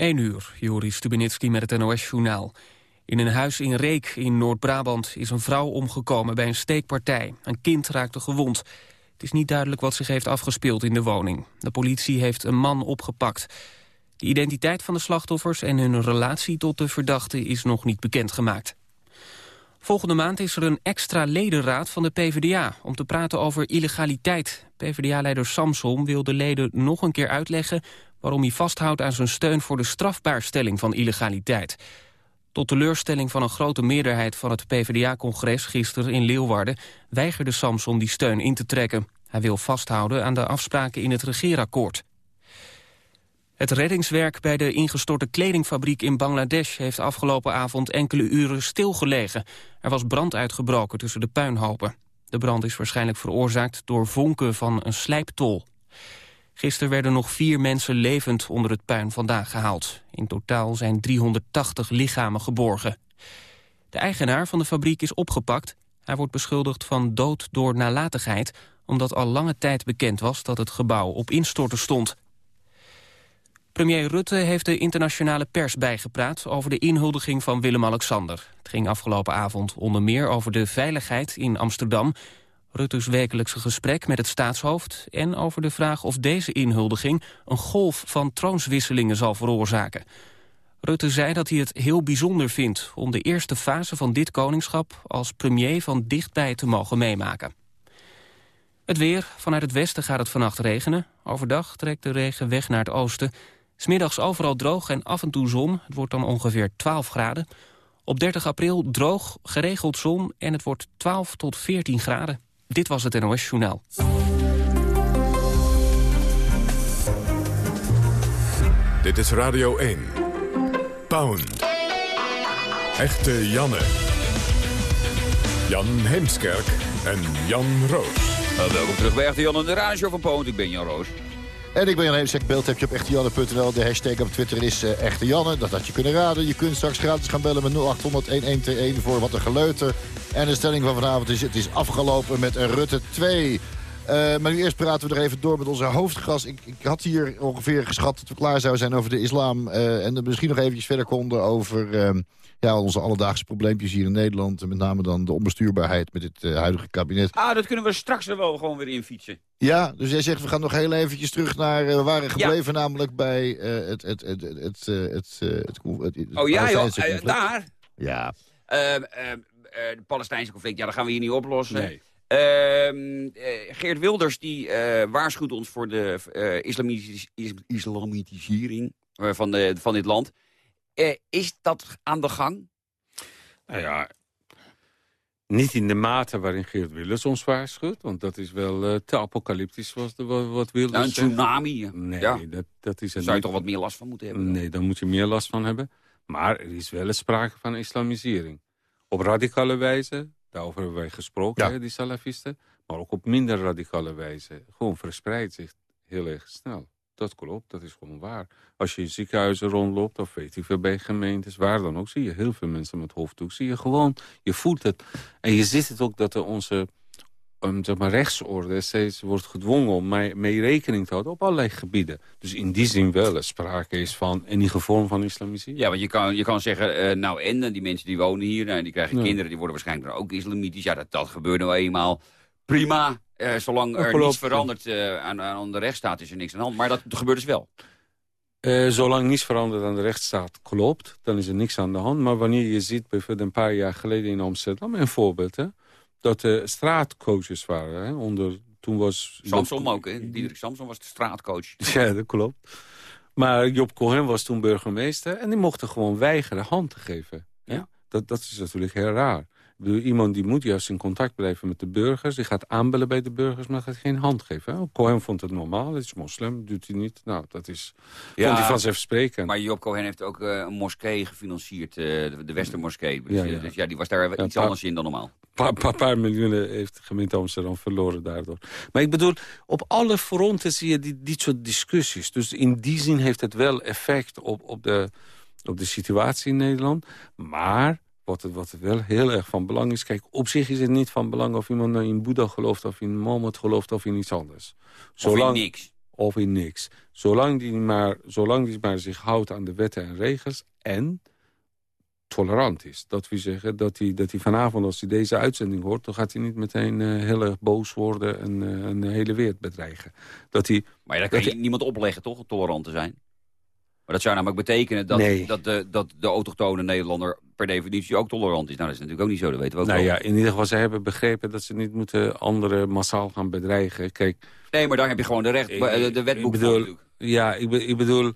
1 uur, Joris Stubenitski met het NOS-journaal. In een huis in Reek in Noord-Brabant is een vrouw omgekomen bij een steekpartij. Een kind raakte gewond. Het is niet duidelijk wat zich heeft afgespeeld in de woning. De politie heeft een man opgepakt. De identiteit van de slachtoffers en hun relatie tot de verdachte is nog niet bekendgemaakt. Volgende maand is er een extra ledenraad van de PvdA... om te praten over illegaliteit. PvdA-leider Samson wil de leden nog een keer uitleggen... waarom hij vasthoudt aan zijn steun voor de strafbaarstelling van illegaliteit. Tot teleurstelling van een grote meerderheid van het PvdA-congres gisteren in Leeuwarden... weigerde Samson die steun in te trekken. Hij wil vasthouden aan de afspraken in het regeerakkoord. Het reddingswerk bij de ingestorte kledingfabriek in Bangladesh... heeft afgelopen avond enkele uren stilgelegen. Er was brand uitgebroken tussen de puinhopen. De brand is waarschijnlijk veroorzaakt door vonken van een slijptol. Gisteren werden nog vier mensen levend onder het puin vandaan gehaald. In totaal zijn 380 lichamen geborgen. De eigenaar van de fabriek is opgepakt. Hij wordt beschuldigd van dood door nalatigheid... omdat al lange tijd bekend was dat het gebouw op instorten stond. Premier Rutte heeft de internationale pers bijgepraat over de inhuldiging van Willem-Alexander. Het ging afgelopen avond onder meer over de veiligheid in Amsterdam... Rutte's wekelijkse gesprek met het staatshoofd... en over de vraag of deze inhuldiging een golf van troonswisselingen zal veroorzaken. Rutte zei dat hij het heel bijzonder vindt om de eerste fase van dit koningschap... als premier van dichtbij te mogen meemaken. Het weer. Vanuit het westen gaat het vannacht regenen. Overdag trekt de regen weg naar het oosten. Smiddags overal droog en af en toe zon. Het wordt dan ongeveer 12 graden. Op 30 april droog, geregeld zon en het wordt 12 tot 14 graden. Dit was het NOS Journaal. Dit is Radio 1. Pound. Echte Janne. Jan Heemskerk en Jan Roos. Nou, welkom terug bij Echte Janne, de radio van Pound. Ik ben Jan Roos. En ik ben Jan Heemskerk. Beeld heb je op echtejanne.nl. De hashtag op Twitter is uh, Echte Janne. Dat had je kunnen raden. Je kunt straks gratis gaan bellen met 0800-1121 voor wat een geleuter. En de stelling van vanavond is... het is afgelopen met een Rutte 2... Uh, maar nu eerst praten we er even door met onze hoofdgast. Ik, ik, had hier ongeveer geschat dat we klaar zouden zijn over de islam. Uh, en misschien nog eventjes verder konden over uh, ja, onze alledaagse probleempjes hier in Nederland. Met name dan de onbestuurbaarheid met het huidige kabinet. Ah, dat kunnen we straks er wel gewoon weer in fietsen. Ja, dus jij zegt we gaan nog heel eventjes terug naar... we waren gebleven namelijk bij het, het, het, het, het, het, Oh ja, joh, daar? Ja. Ehm, ehm, de Palestijnse conflict, ja, dat gaan we hier niet oplossen. Nee. Uh, Geert Wilders die uh, waarschuwt ons voor de uh, islamitis islamitisering van, de, van dit land. Is dat aan de gang? Nou ja, niet in de mate waarin Geert Wilders ons waarschuwt. Want dat is wel te apocalyptisch de, wat Wilders nou, Een tsunami. Nee, ja. dat, dat is Zou je niet... toch wat meer last van moeten hebben? Dan? Nee, daar moet je meer last van hebben. Maar er is wel sprake van islamisering. Op radicale wijze, Daarover hebben wij gesproken, ja. die salafisten. Maar ook op minder radicale wijze. Gewoon verspreidt zich heel erg snel. Dat klopt, dat is gewoon waar. Als je in ziekenhuizen rondloopt, of weet ik veel bij gemeentes, waar dan ook, zie je heel veel mensen met hoofddoek. Zie je gewoon, je voelt het. En je ziet het ook dat er onze um, zeg maar rechtsorde steeds wordt gedwongen om mee, rekening te houden op allerlei gebieden. Dus in die zin wel sprake is van enige vorm van islamisering. Ja, want je kan, je kan zeggen, uh, nou en, die mensen die wonen hier, en die krijgen kinderen, die worden waarschijnlijk ook islamitisch. Ja, dat, dat gebeurt nou eenmaal prima. Uh, zolang er niets verandert uh, aan, aan de rechtsstaat is er niks aan de hand. Maar dat gebeurt dus wel. Uh, zolang niets verandert aan de rechtsstaat klopt, dan is er niks aan de hand. Maar wanneer je ziet, bijvoorbeeld een paar jaar geleden in Amsterdam, een voorbeeld... Hè, dat er straatcoaches waren. Hè? Onder, toen was Samson ook, hè? Diederik Samson was de straatcoach. Ja, dat klopt. Maar Job Cohen was toen burgemeester... en die mochten gewoon weigeren hand te geven. Ja. Dat, dat is natuurlijk heel raar iemand die moet juist in contact blijven met de burgers. Die gaat aanbellen bij de burgers, maar gaat geen hand geven. Hè? Cohen vond het normaal, het is moslim, doet hij niet. Nou, dat is, ja, vond hij vanzelfsprekend. Maar Job Cohen heeft ook uh, een moskee gefinancierd, uh, de, de Westermoskee. Dus ja, ja. dus ja, die was daar iets anders in dan normaal. Een paar, paar, miljoenen heeft de gemeente Amsterdam verloren daardoor. Maar ik bedoel, op alle fronten zie je die, dit soort discussies. Dus in die zin heeft het wel effect op, op, de, op de situatie in Nederland. Maar wat, wat wel heel erg van belang is. Kijk, op zich is het niet van belang of iemand nou in Boeddha gelooft... of in Mohammed gelooft of in iets anders. Zolang, of in niks. of in niks. Zolang die maar, zolang die maar zich houdt aan de wetten en regels... en tolerant is. Dat wil zeggen dat hij, dat hij vanavond, als hij deze uitzending hoort... dan gaat hij niet meteen uh, heel erg boos worden en uh, een hele wereld bedreigen. Dat hij, maar ja, dat kan je niemand opleggen, toch, tolerant te zijn? Maar dat zou namelijk betekenen dat, dat, de, dat de autochtone Nederlander per definitie ook tolerant is. Nou, dat is natuurlijk ook niet zo, dat weten we ook nou, wel. Ja, in ieder geval, ze hebben begrepen dat ze niet moeten anderen massaal gaan bedreigen. Kijk, nee, maar daar heb je gewoon de, recht, de wetboek ik bedoel, Ja, ik, ik bedoel,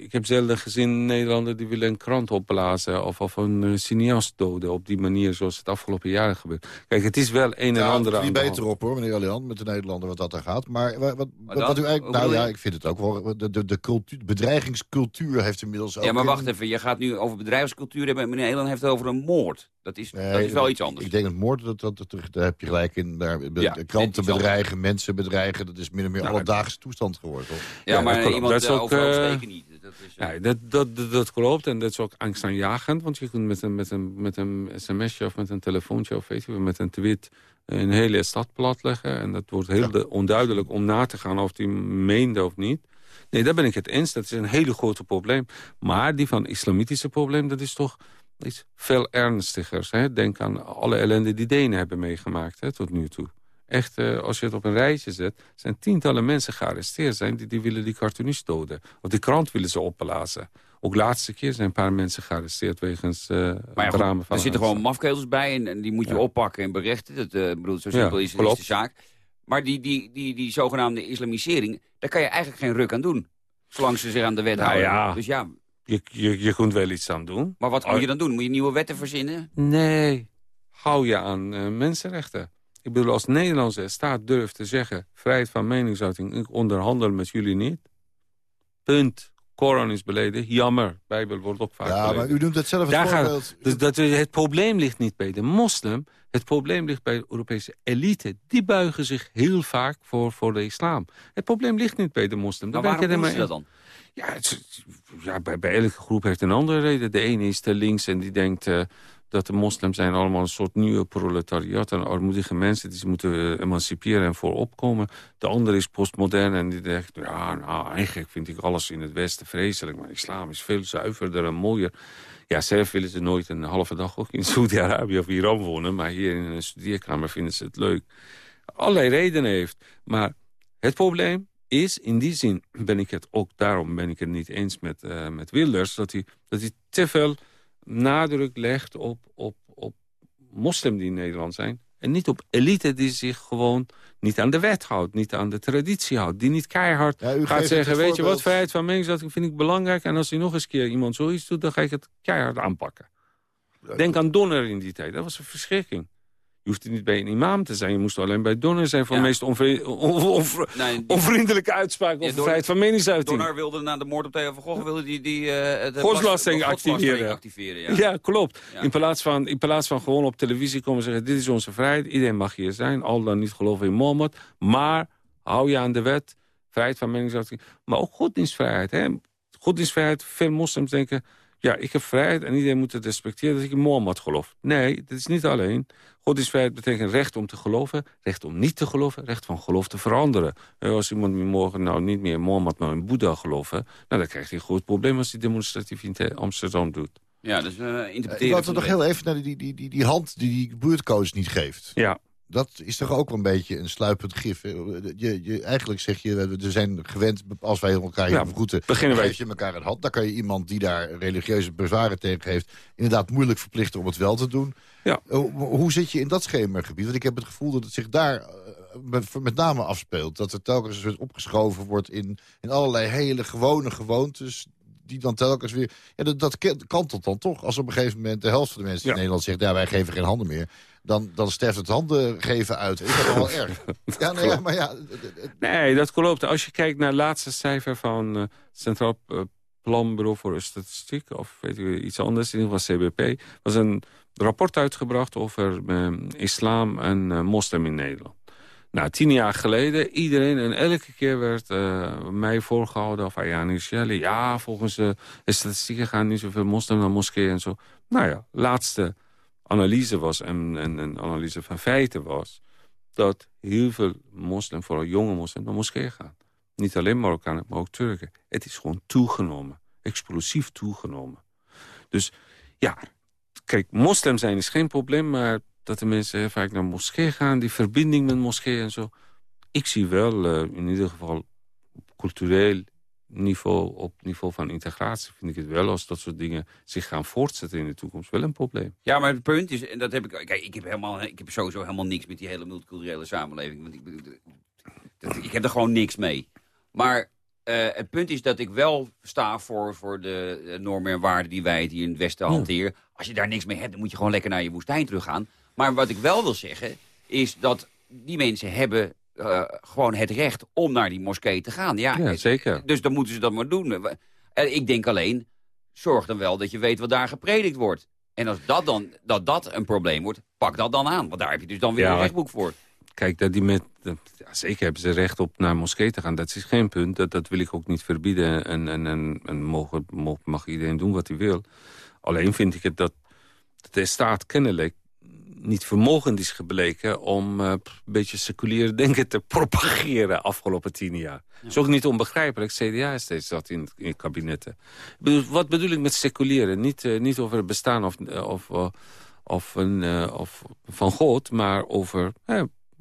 ik heb zelden gezien Nederlanders die willen een krant opblazen... of, of een uh, cineast doden op die manier zoals het afgelopen jaren gebeurt. Kijk, het is wel een en ander aan beter op hoor, meneer Allian, met de Nederlander wat dat er gaat. Maar wat, wat, wat, u eigenlijk... Nou ja, ik vind het ook wel... De, de, de cultuur, bedreigingscultuur heeft inmiddels ook... Ja, maar wacht even. Je gaat nu over bedrijfscultuur hebben. Meneer Elan heeft het over een moord. Dat is, dat is wel iets anders. Ik denk dat moord, dat, dat, dat, daar heb je gelijk in. Daar, ja, kranten bedreigen, mensen bedreigen. Dat is min of meer nou, alledaagse toestand geworden. Ja, ja maar iemand dat is ook, uh, niet. Dat, is, uh... ja, dat, dat, dat, klopt en dat is ook angstaanjagend. Want je kunt met een, met een, met een sms'je of met een telefoontje of weet je, met een tweet een hele stad platleggen. En dat wordt heel ja. onduidelijk om na te gaan of die meende of niet. Nee, daar ben ik het eens. Dat is een hele grote probleem. Maar die van islamitische probleem, dat is toch iets veel ernstigers. Hè? Denk aan alle ellende die Denen hebben meegemaakt hè, tot nu toe. Echt, uh, als je het op een rijtje zet... zijn tientallen mensen gearresteerd zijn... die, die willen die cartoonist doden. Of die krant willen ze opblazen. Ook laatste keer zijn een paar mensen gearresteerd... wegens uh, maar ja, goed, van... Er zitten gewoon mafkeels bij en, en, die moet je ja. oppakken en berichten. Dat, uh, bedoel, zo simpel ja, is, is de zaak. Maar die, die, die, die zogenaamde islamisering... daar kan je eigenlijk geen ruk aan doen. Zolang ze zich aan de wet nou, houden. Dus ja, je, je, je kunt wel iets aan doen. Maar wat moet je dan doen? Moet je nieuwe wetten verzinnen? Nee, hou je aan uh, mensenrechten. Ik bedoel, als Nederlandse staat durft te zeggen... vrijheid van meningsuiting, ik onderhandel met jullie niet. Punt. Koran is beleden. Jammer. Bijbel wordt ook vaak Ja, beleden. maar u noemt het zelf het Daar voorbeeld. Gaat, dus dat, het probleem ligt niet bij de moslim. Het probleem ligt bij de Europese elite. Die buigen zich heel vaak voor, voor de islam. Het probleem ligt niet bij de moslim. Maar waarom doen ze dat dan? Ja, het, ja bij, bij elke groep heeft een andere reden. De ene is te links en die denkt uh, dat de moslims zijn allemaal een soort nieuwe proletariat... en armoedige mensen die ze moeten uh, emanciperen en voorop komen. De andere is postmodern en die denkt... ja, nou, eigenlijk vind ik alles in het Westen vreselijk... maar islam is veel zuiverder en mooier. Ja, zelf willen ze nooit een halve dag ook in Saudi-Arabië of Iran wonen... maar hier in een studeerkamer vinden ze het leuk. Allerlei redenen heeft. Maar het probleem is, in die zin ben ik het ook, daarom ben ik het niet eens met, uh, met Wilders... dat hij, dat hij te veel nadruk legt op, op, op moslim die in Nederland zijn... en niet op elite die zich gewoon niet aan de wet houdt... niet aan de traditie houdt, die niet keihard ja, gaat zeggen... weet je wat, vrijheid van meningsuiting vind ik belangrijk... en als hij nog eens keer iemand zoiets doet, dan ga ik het keihard aanpakken. Denk aan Donner in die tijd, dat was een verschrikking. Je hoeft niet bij een imam te zijn. Je moest alleen bij Donner zijn voor ja. de meest onvri on on on nee, onvriendelijke uitspraak over ja, vrijheid van meningsuiting. Donner wilde na de moord op Theo van Gogh wilde die, die uh, de godsbelasting activeren. activeren ja. ja. klopt. In, plaats van, in plaats van gewoon op televisie komen zeggen... dit is onze vrijheid, iedereen mag hier zijn. Al dan niet geloven in Mohammed. Maar hou je aan de wet, vrijheid van meningsuiting. Maar ook godsdienstvrijheid. Hè? Godsdienstvrijheid, veel moslims denken... Ja, ik heb vrijheid en iedereen moet het respecteren dat ik in Mohammed geloof. Nee, dat is niet alleen. Godsdienstvrijheid betekent recht om te geloven, recht om niet te geloven, recht van geloof te veranderen. Als iemand morgen nou niet meer in Mohammed, maar in Boeddha geloven, nou, dan krijgt hij een groot probleem als hij demonstratief in Amsterdam doet. Ja, dus uh, interpreteren... Ik wil nog heel even naar die, die, die, die hand die die buurtcoach niet geeft. Ja. Dat is toch ook wel een beetje een sluipend gif. Je, je, eigenlijk zeg je, we zijn gewend, als wij elkaar hier ja, begroeten... beginnen wij. je elkaar een hand. Dan kan je iemand die daar religieuze bezwaren tegen heeft... inderdaad moeilijk verplichten om het wel te doen. Ja. Hoe, hoe zit je in dat schemergebied? Want ik heb het gevoel dat het zich daar met, met name afspeelt. Dat er telkens een opgeschoven wordt in, in allerlei hele gewone gewoontes die dan telkens weer... Ja, dat, dat kantelt dan toch. Als op een gegeven moment de helft van de mensen ja. in Nederland zegt... ja, wij geven geen handen meer. Dan, dan sterft het handen geven uit. Is dat wel erg? Ja, nee, ja, maar ja... Nee, dat klopt. Als je kijkt naar het laatste cijfer van uh, Centraal uh, Planbureau voor Statistiek... of weet je, iets anders, in ieder geval CBP... was een rapport uitgebracht over uh, islam en moslim in Nederland. Nou, tien jaar geleden, iedereen en elke keer werd uh, mij voorgehouden... of Ayani Shelley, ja, volgens de statistieken gaan niet zoveel moslims naar moskeeën en zo. Nou ja, laatste analyse was, en, en een analyse van feiten was... dat heel veel moslims, vooral jonge moslims, naar moskeeën gaan. Niet alleen Marokkanen, maar ook Turken. Het is gewoon toegenomen. Explosief toegenomen. Dus ja, kijk, moslim zijn is geen probleem... maar dat de mensen vaak naar moskee gaan... die verbinding met moskee en zo... ik zie wel uh, in ieder geval cultureel niveau, op niveau van integratie vind ik het wel... als dat soort dingen zich gaan voortzetten in de toekomst wel een probleem. Ja, maar het punt is, en dat heb ik... Kijk, ik heb, helemaal, ik heb sowieso helemaal niks met die hele multiculturele samenleving. Want ik, ik heb er gewoon niks mee. Maar uh, het punt is dat ik wel sta voor, voor de normen en waarden die wij hier in het Westen hanteren. Als je daar niks mee hebt, dan moet je gewoon lekker naar je woestijn teruggaan. Maar wat ik wel wil zeggen, is dat die mensen hebben uh, gewoon het recht om naar die moskee te gaan. Ja, ja, zeker. Dus dan moeten ze dat maar doen. En ik denk alleen, zorg dan wel dat je weet wat daar gepredikt wordt. En als dat dan dat dat een probleem wordt, pak dat dan aan. Want daar heb je dus dan weer een rechtboek voor. Kijk, dat die met, ja, zeker hebben ze recht op naar moskee te gaan. Dat is geen punt. Dat, dat wil ik ook niet verbieden. En, en, en, en mogen, mag iedereen doen wat hij wil. Alleen vind ik het dat de staat kennelijk niet vermogend is gebleken... om uh, een beetje seculiere denken te propageren afgelopen tien jaar. Dat is ook niet onbegrijpelijk. CDA is steeds dat in, in kabinetten. Wat bedoel ik met seculieren? Niet, uh, niet over het bestaan of, of, uh, of, een, of van God, maar over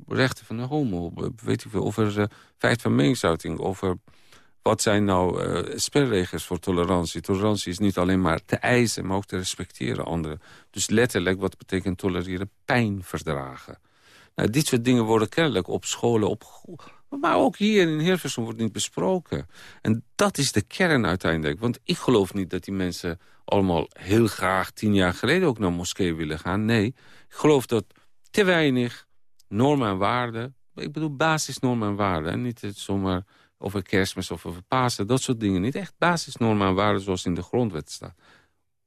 rechten van de homo. Weet ik veel, over feit van meningsuiting. Over wat zijn nou uh, spelregels voor tolerantie. Tolerantie is niet alleen maar te eisen, maar ook te respecteren anderen. Dus letterlijk, wat betekent tolereren? Pijn verdragen. Nou, dit soort dingen worden kennelijk op scholen, op, maar ook hier in Hilversum wordt niet besproken. En dat is de kern uiteindelijk. Want ik geloof niet dat die mensen allemaal heel graag tien jaar geleden ook naar moskee willen gaan. Nee, ik geloof dat te weinig normen en waarden. Ik bedoel basisnormen en waarden. En niet zomaar over kerstmis of over Pasen. Dat soort dingen. Niet echt basisnormen en waarden zoals in de grondwet staat.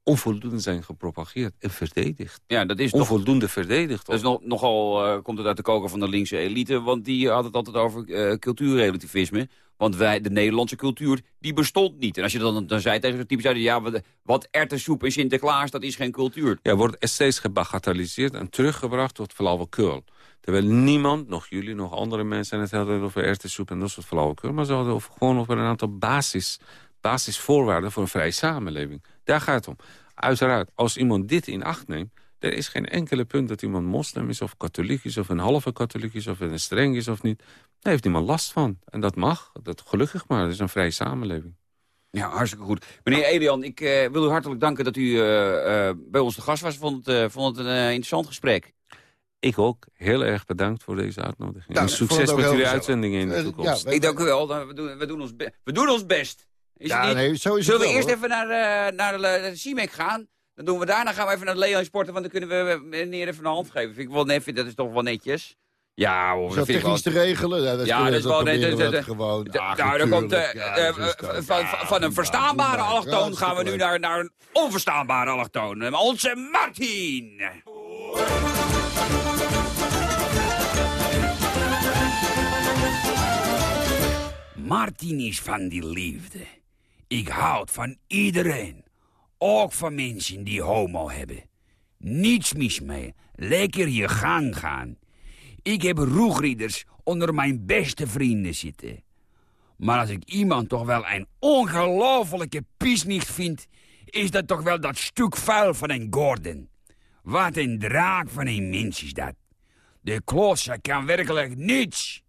Onvoldoende zijn gepropageerd en verdedigd. Ja, dat is Onvoldoende verdedigd. Dat is nog, nogal, uh, komt het uit de koker van de linkse elite. Want die had het altijd over uh, cultuurrelativisme. Want wij, de Nederlandse cultuur, die bestond niet. En als je dan, dan zei tegen zo'n type, zei, ja, wat, wat erwtensoep in Sinterklaas, dat is geen cultuur. Ja, wordt steeds gebagatelliseerd en teruggebracht tot flauwekul. Terwijl niemand, nog jullie, nog andere mensen... het hadden over erwtensoep en dat soort flauwekul... maar ze hadden over, gewoon over een aantal basis, basisvoorwaarden voor een vrije samenleving. Daar gaat het om. Uiteraard, als iemand dit in acht neemt... er is geen enkele punt dat iemand moslim is of katholiek is... of een halve katholiek is of een streng is of niet. Daar heeft niemand last van. En dat mag, dat gelukkig maar. Het is een vrije samenleving. Ja, hartstikke goed. Meneer Elian, ik uh, wil u hartelijk danken dat u uh, uh, bij ons de gast was. Vond het, vond het een interessant gesprek. Ik ook. Heel erg bedankt voor deze uitnodiging. en succes met jullie uitzendingen in de uh, toekomst. Ja, ik dank u wel. We doen, we doen, ons, we doen ons best. Is ja, nee, zo is Zullen we wel, eerst hoor. even naar, uh, naar de, CIMEC gaan? Dan doen we daarna gaan we even naar Leon Sporten, want dan kunnen we meneer even een hand geven. Vind ik wel, nee, vind, dat is toch wel netjes. Ja, hoor. Dat technisch te regelen? Ja, dat, ja, dat is wel... Dat, gewoon, nou, dan komt, uh, ja, uh, van, van een verstaanbare allochtoon gaan we nu naar, naar een onverstaanbare allochtoon. Onze Martin! Martin is van die liefde. Ik houd van iedereen. Ook van mensen die homo hebben. Niets mis mee. Lekker je gang gaan. Ik heb roegrieders onder mijn beste vrienden zitten. Maar als ik iemand toch wel een ongelofelijke piesnicht vind... is dat toch wel dat stuk vuil van een Gordon. Wat een draak van een mens is dat. De klosser kan werkelijk niets.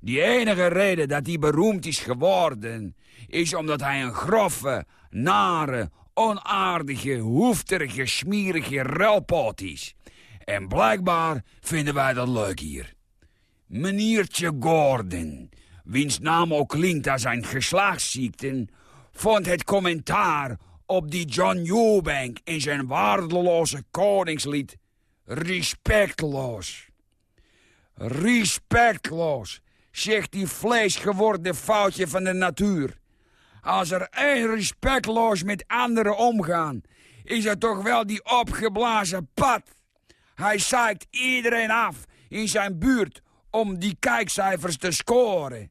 Die enige reden dat hij beroemd is geworden... is omdat hij een grove, nare, onaardige, hoefterige, smerige ruilpoot is. En blijkbaar vinden wij dat leuk hier. Meneertje Gordon, wiens naam ook klinkt als zijn geslachtsziekten... vond het commentaar op die John Eubank in zijn waardeloze koningslied respectloos. Respectloos zegt die vleesgeworden foutje van de natuur. Als er één respectloos met anderen omgaan, is het toch wel die opgeblazen pad. Hij zaait iedereen af in zijn buurt om die kijkcijfers te scoren.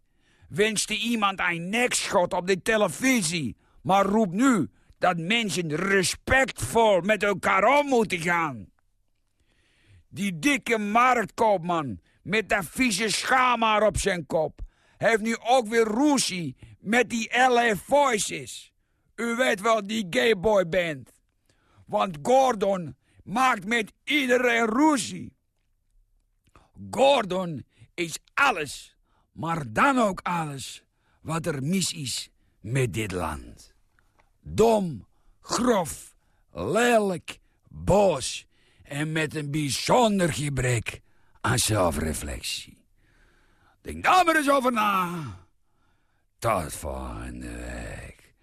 Wenste iemand een nekschot op de televisie, maar roept nu dat mensen respectvol met elkaar om moeten gaan. Die dikke marktkoopman met dat vieze schaamhaar op zijn kop. heeft nu ook weer ruzie met die LA Voices. U weet wel, die gayboy band. Want Gordon maakt met iedereen ruzie. Gordon is alles, maar dan ook alles wat er mis is met dit land. Dom, grof, lelijk, boos en met een bijzonder gebrek aan zelfreflectie. Denk daar maar eens over na. Tot volgende week.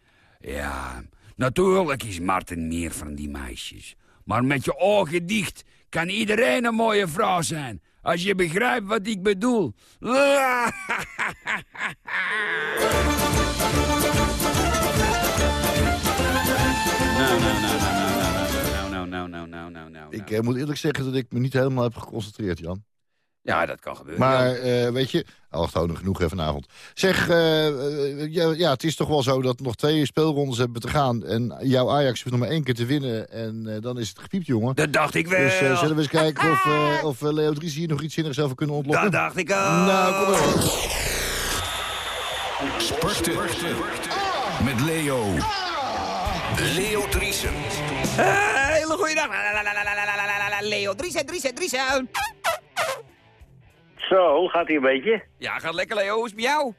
Ja, natuurlijk is Martin meer van die meisjes. Maar met je ogen dicht kan iedereen een mooie vrouw zijn. Als je begrijpt wat ik bedoel. Nou, nou, nou, nou, nou, nou, nou, nou, nou, nou, nou. Ik eh, moet eerlijk zeggen dat ik me niet helemaal heb geconcentreerd, Jan. Ja, dat kan gebeuren. Maar eh, weet je, allochtonen genoeg hè, vanavond. Zeg, eh, ja, ja, het is toch wel zo dat nog twee speelrondes hebben te gaan. En jouw Ajax hoeft nog maar één keer te winnen. En eh, dan is het gepiept, jongen. Dat dacht ik wel. Dus eh, zullen we eens kijken of, eh, of eh, Leo Dries hier nog iets zinnigs over kunnen ontlokken? Dat dacht ik al. Nou, kom maar op. Sporten. Met Leo. Leo Driesen. Hele goede dag. Leo, Driesen, Driesen, Driesen. Zo, hoe gaat hij een beetje? Ja, gaat lekker, Leo. Hoe is het met jou?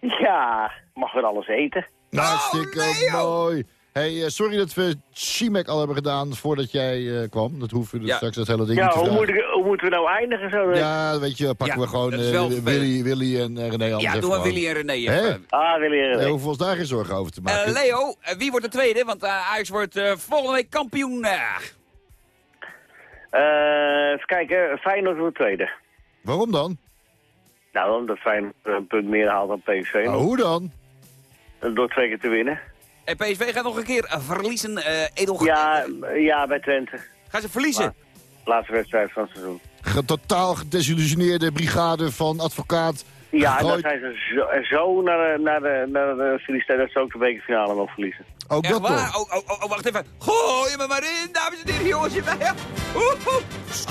Ja, mag weer alles eten. Nou, hartstikke mooi. Hey, eh, sorry dat we Chimek al hebben gedaan voordat jij eh, kwam. Dat hoeven we Ja. straks dat hele ding Ja, te hoe, moet ik, hoe moeten we nou eindigen zo? Ja, weet je, pakken Ja, we gewoon eh, Willy, Willy en René anders Ja, doen we. Willy en René even. Ah, wil je We hoeven ons daar geen zorgen over te Eh, maken. Leo, wie wordt de tweede? Want eh, Ajax wordt eh, volgende week kampioen. even kijken, Feyenoord wordt tweede. Waarom dan? Nou, omdat Feyenoord een punt meer haalt dan PSV. Nou, hoe dan? Door twee keer te winnen. En PSV gaat nog een keer eh, verliezen. eh Edel... Ja, ja, bij Twente. Gaan ze verliezen? Laatste wedstrijd van het seizoen. Ge totaal gedesillusioneerde brigade van advocaat. Ja, en dan zijn ze zo, zo naar de, naar de, naar de Filistijn dat ze ook de bekerfinale nog verliezen. Ook Echt dat waar? toch? Oh, oh, oh, oh, wacht even. Gooi me maar in, dames en heren, jongens. Oeh.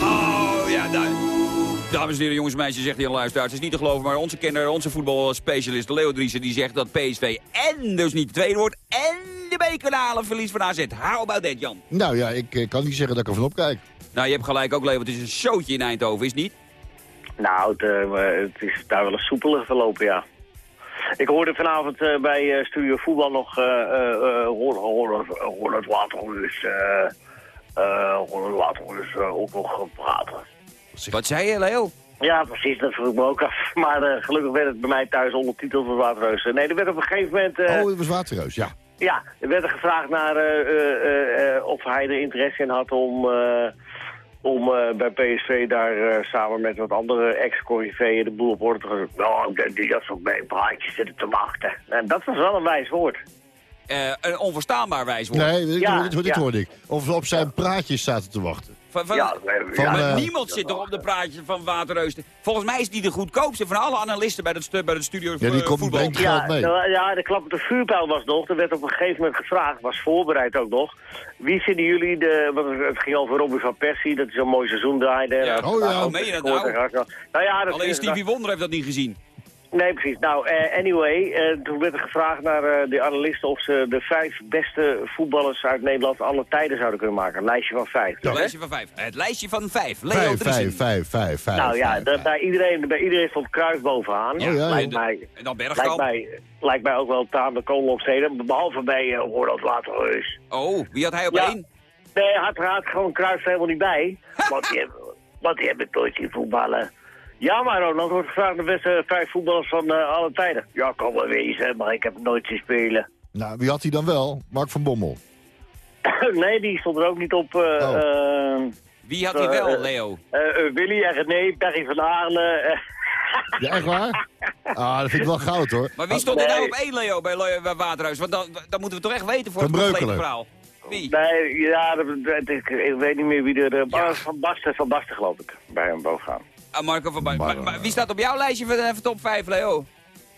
Oh, ja, daar. Dames en heren, jongens en meisjes, zegt hij al luisteraars. Het is niet te geloven, maar onze kenner, onze voetbalspecialist Leo Driessen... die zegt dat PSV en dus niet de tweede wordt... en de bekerfinale verlies van AZ. How about that, Jan? Nou ja, ik eh, kan niet zeggen dat ik er van opkijk. Nou, je hebt gelijk ook, Leo. Het is een showtje in Eindhoven, is het niet? Nou, het, eh, het is daar wel eens soepeler verlopen, ja. Ik hoorde vanavond eh, bij eh, Studio Voetbal nog uh, uh, Ronald Waterhuis, uh, Ronald Waterhuis ook nog praten. Wat zei je, Leo? Ja, precies, dat vroeg ik me ook af. Maar uh, gelukkig werd het bij mij thuis ondertiteld voor Waterhuis. Nee, er werd op een gegeven moment... Uh, oh, het was Waterhuis, ja. Ja, er werd er gevraagd naar uh, of hij er interesse in had om om uh, bij PSV daar uh, samen met wat andere ex-corriveeën de boel op orde te gaan. Nou, ik denk dat ze ook bij een praatje zitten te wachten. En dat was wel een wijs woord. Uh, een onverstaanbaar wijs woord. Nee, dit, ja, dit, dit ja. hoorde ik. Of op zijn praatjes zaten te wachten. Van, van, ja, van, niemand zit toch op de praatje van Waterreus. Volgens mij is die de goedkoopste van alle analisten bij het, bij het studio ja, die komt voetbal. Geld mee. Ja, ja, de klap op de vuurpijl was nog. Er werd op een gegeven moment gevraagd, was voorbereid ook nog. Wie vinden jullie de... Want het ging over Robin van Persie, dat hij zo'n mooi seizoen draaide. Ja. Oh ja, oh, meen je dat nou? nou ja, dat Alleen Stevie Wonder heeft dat niet gezien. Nee, precies. Nou, uh, anyway, uh, toen werd er gevraagd naar uh, de analisten of ze de vijf beste voetballers uit Nederland alle tijden zouden kunnen maken. Een lijstje van vijf. Ja. Het lijstje van vijf. Het lijstje van vijf. Leo vijf, vijf, vijf, vijf, vijf. Nou ja, vijf, bij, iedereen, bij iedereen stond Kruis bovenaan. Ja, oh, ja. Lijkt, mij, en dan lijkt, Bergkamp. mij, lijkt mij ook wel tamelijk kolenopsteden. Behalve bij uh, Waterreus. Oh, wie had hij op ja. één? Nee, had, had gewoon Kruis helemaal niet bij. want, die hebben, want die hebben nooit zien voetballen. Ja, maar Ronald wordt gevraagd de beste vijf voetballers van uh, alle tijden. Ja, kan wel wezen, maar ik heb hem nooit zien spelen. Nou, wie had hij dan wel? Mark van Bommel. nee, die stond er ook niet op. Uh, oh. uh, wie had hij wel, Leo? Willy en René, Berry van Aarle. ja, echt waar? Ah, dat vind ik wel goud, hoor. Maar wie stond er nee. nou op één, Leo, bij, bij Waterhuis? Want dan, dan moeten we toch echt weten voor van het complete verhaal. Wie? Nee, ja, ik, ik, weet niet meer wie er... Ja. Van Basten, van Basten geloof ik, bij hem boven gaan. Ah, Marco van Basten. Maar, maar, wie staat op jouw lijstje van, van top 5, Leo?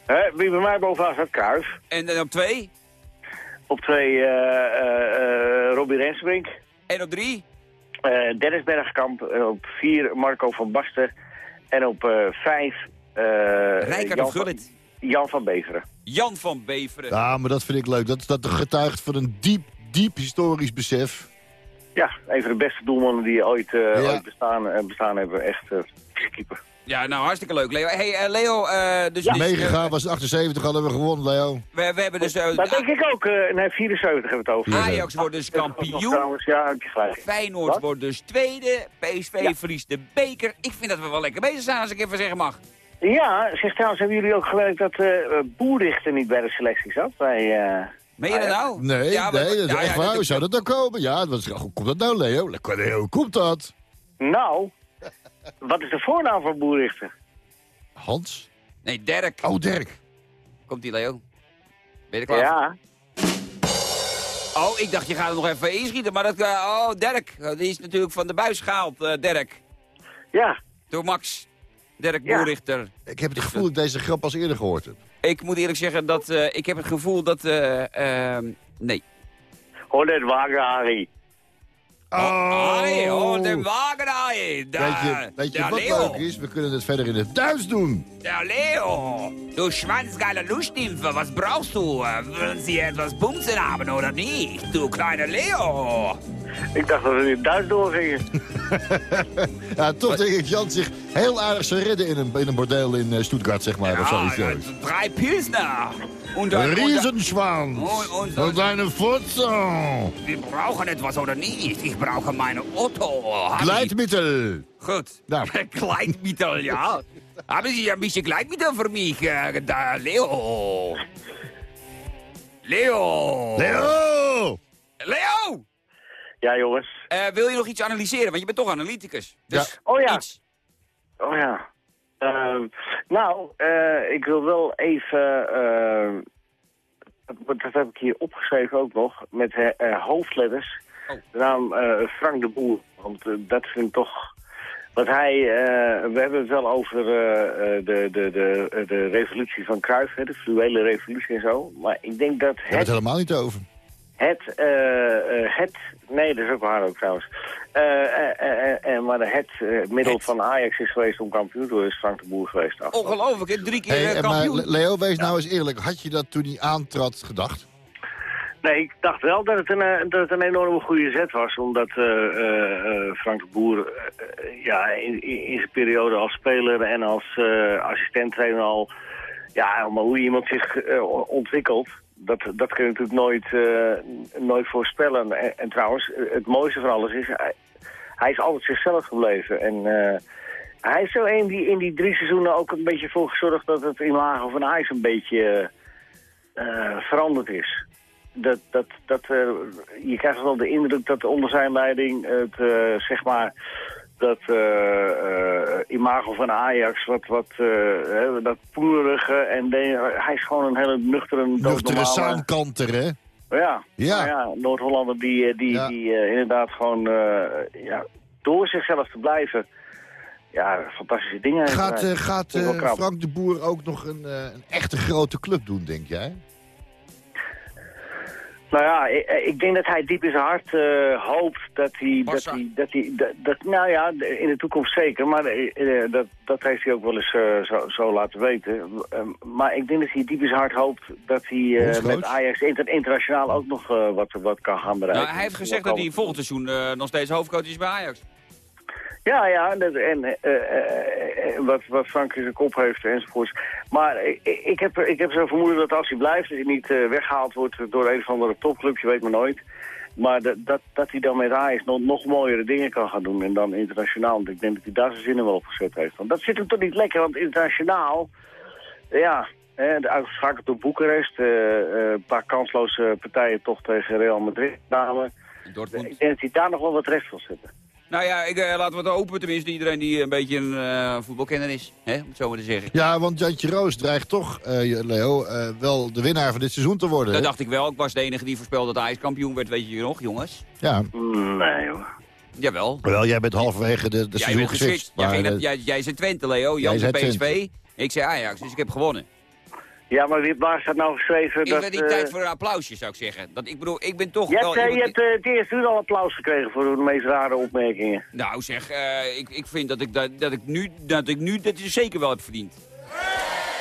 Hè, wie bij mij bovenaan staat, Kruis. En, en op 2? Op 2 uh, uh, Robbie Rensbrink. En op 3? Dennis Bergkamp. En op 4 Marco van Basten. En op 5 Rijkaard Jan? Van, Jan van Beveren. Jan van Beveren. Ja, maar dat vind ik leuk. Dat, dat getuigt van een diep, diep historisch besef. Ja, een van de beste doelmannen die ooit, eh, Ja. ooit bestaan, eh, bestaan hebben. Echt eh keeper. Ja, nou hartstikke leuk, Leo. Hey, eh, Leo, eh, dus, dus, Meegegaan was 78, hadden we gewonnen, Leo. we, we hebben dus... eh, Dat denk ik ook. eh nee, 74 hebben we het over. Ajax wordt dus Dat was kampioen. Trouwens, ja. Feyenoord Wat? wordt dus tweede. PSV Ja. verliest de beker. Ik vind dat we wel lekker bezig zijn, als ik even zeggen mag. Ja, zeg trouwens, hebben jullie ook gewerkt dat eh Boerichter niet bij de selectie zat? Bij, eh, Meen je dat nou? Nee, Ja, maar- nee, dat is ja, echt ja, waar. dat- Hoe zou dat nou komen? Ja, wat, hoe komt dat nou, Leo? Lekker, Leo, hoe komt dat? Nou, wat is de voornaam van Boerichter? Hans? Nee, Dirk. Oh, Dirk. Komt die, Leo? Ben je er klaar Ja? Oh, ik dacht je gaat er nog even inschieten, maar dat... eh, oh, Dirk. Die is natuurlijk van de buis gehaald, eh Dirk. ja. Door Max. Dirk Ja. Boerichter. Ik heb het gevoel dat ik deze grap als eerder gehoord heb. Ik moet eerlijk zeggen dat... eh, ik heb het gevoel dat... eh, ehm, nee. Hoor wagen, Harry. Oh, Harry, oh, de wagen, Harry. Da- Weet je, weet je wat Leo. leuk is? We kunnen het verder in het Duits doen. Der Leo, du schwanzgeiler Lustnimpfe, was brauchst du? Wollen Sie etwas Bumsen haben oder nicht? Du kleiner Leo. Ik dacht dat we in het Duits doorgingen. Ja, toch denk ik Jan zich heel aardig zou redden in een, in een bordeel in eh, Stuttgart, zeg maar. of Ja, zoiets. äh, drei Pilsner. Een Riesenschwanz. Und- eine Futze. wir brauchen etwas oder nicht? Ich brauche meine Otto. Gleitmittel. Gut. Nou. Gleitmittel, ja. Haben Sie ein bisschen Gleitmittel für mich, äh, da, Leo? Leo. Leo! Leo! Ja, jongens. Eh, wil je nog iets analyseren? Want je bent toch analyticus. Dus Ja. Oh ja. iets. Oh ja. Ehm, nou, eh, ik wil wel even... eh, dat, dat heb ik hier opgeschreven ook nog, met hoofdletters. Oh. De naam eh, Frank de Boer. Want dat vind ik toch... Wat hij... eh, we hebben het wel over de, de, de, de revolutie van Cruijff, hè, de fluwele revolutie en zo. Maar ik denk dat hebben we het het helemaal niet over. het, eh, eh, het, nee, dat is ook waar ook trouwens. Eh, eh, eh, eh, maar het middel Het. van Ajax is geweest om kampioen te worden, is Frank de Boer geweest. afgelopen. Ongelooflijk, hè? Drie keer Hey, en maar kampioen. Le- Leo, wees nou eens eerlijk. Had je dat toen hij aantrad gedacht? Nee, ik dacht wel dat het een, dat het een enorme goede zet was. Omdat eh, eh, eh, Frank de Boer ja, in, in, zijn periode als speler en als eh assistent-trainer al... Ja, maar hoe iemand zich ontwikkelt, dat, dat kun je natuurlijk nooit, eh, nooit voorspellen. En, en trouwens, het mooiste van alles is, hij, hij is altijd zichzelf gebleven. En eh, hij is zo een die in die drie seizoenen ook een beetje voor gezorgd dat het imago van Ajax een beetje eh, veranderd is. Dat, dat, dat, je krijgt wel de indruk dat onder zijn leiding het, zeg maar, dat eh, eh, imago van Ajax, wat, wat, eh, hè, dat poelerige en de, hij is gewoon een hele nuchtere, Nuchtere saamkanter, hè? Ja, Ja. Nou ja Noord-Hollander die, die, Ja. die inderdaad gewoon ja, door zichzelf te blijven, ja, fantastische dingen Gaat, gaat. Frank de Boer ook nog een, een echte grote club doen, denk jij? Nou ja, ik, ik denk dat hij diep in zijn hart eh, hoopt dat hij, dat hij, dat hij, dat, dat- nou ja, in de toekomst zeker, maar eh, eh, dat, dat heeft hij ook wel eens eh, zo, zo laten weten. Ehm, maar ik denk dat hij diep in zijn hart hoopt dat hij eh, met Ajax inter- internationaal ook nog eh, wat, wat kan gaan bereiken. Nou, hij heeft gezegd dat hij volgend seizoen eh, nog steeds hoofdcoach is bij Ajax. Ja, ja, dat, en eh, eh, eh, wat, wat zijn kop heeft enzovoorts. Maar ik, ik, heb, ik heb zo vermoeden dat als hij blijft, dat hij niet eh, weggehaald wordt door een of andere topclub, je weet maar nooit. Maar dat, dat, dat hij dan met Ajax nog, nog mooiere dingen kan gaan doen en dan internationaal. Want ik denk dat hij daar zijn zinnen wel op gezet heeft. Want dat zit hem toch niet lekker, want internationaal, ja, uitgeschakeld door Boekarest, een paar kansloze partijen toch tegen Real Madrid namen. Dortmund. Ik denk dat hij daar nog wel wat recht wil zetten. Nou ja, ik, eh, laten we het open, tenminste iedereen die een beetje een eh, voetbalkenner is. Hè, om het zo maar te zeggen. Ja, want Jantje Roos dreigt toch, eh, Leo, eh, wel de winnaar van dit seizoen te worden. Dat hè? dacht ik wel. Ik was de enige die voorspelde dat Ajax kampioen werd, weet je nog, jongens? Ja, Nee, hoor. Jawel. wel, jij bent halverwege de, de Jij seizoen bent geswitcht. Jij, ging dat- jij, jij zei Twente, Leo. Jan Jij zei zei PSV. Ik zei Ajax, dus ik heb gewonnen. Ja, maar wie- waar staat nou geschreven Ik dat... ben niet eh, tijd voor een applausje, zou ik zeggen. Dat, ik bedoel, ik ben toch Je wel... hebt, eh, je hebt eh, het eerste uur al applaus gekregen voor de meest rare opmerkingen. Nou zeg, eh, ik, ik vind dat ik, dat, dat ik nu, dat ik nu dat je zeker wel heb verdiend.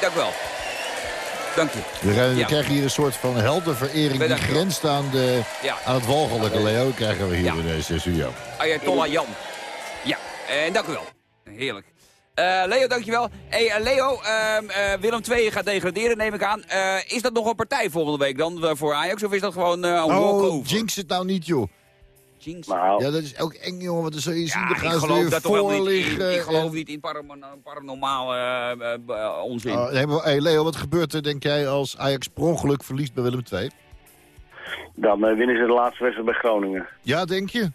dank u wel. Dank je. We, we Ja. krijgen hier een soort van heldenverering die grenst aan, de, Ja. aan het walgelijke, Leo. Krijgen we hier Ja. in deze studio. Ayatollah Jan. Ja, en dank u wel. Heerlijk. Eh, Leo, dankjewel. Hey, eh, Leo, ehm, eh, Willem II gaat degraderen, neem ik aan. Eh, is dat nog een partij volgende week dan voor Ajax? Of is dat gewoon eh, een Oh, walkover? jinx het nou niet, joh. Jinx? Nou, Ja, dat is ook eng, jongen. Want dan zul je zien, Ja, gaan ze geloof weer dat toch wel niet. Ik, voorliggen. ik geloof en- niet in paranormaal onzin. Oh, nee, maar, hey, Leo, wat gebeurt er, denk jij, als Ajax per ongeluk verliest bij Willem II? dan winnen ze de laatste wedstrijd bij Groningen. Ja, denk je?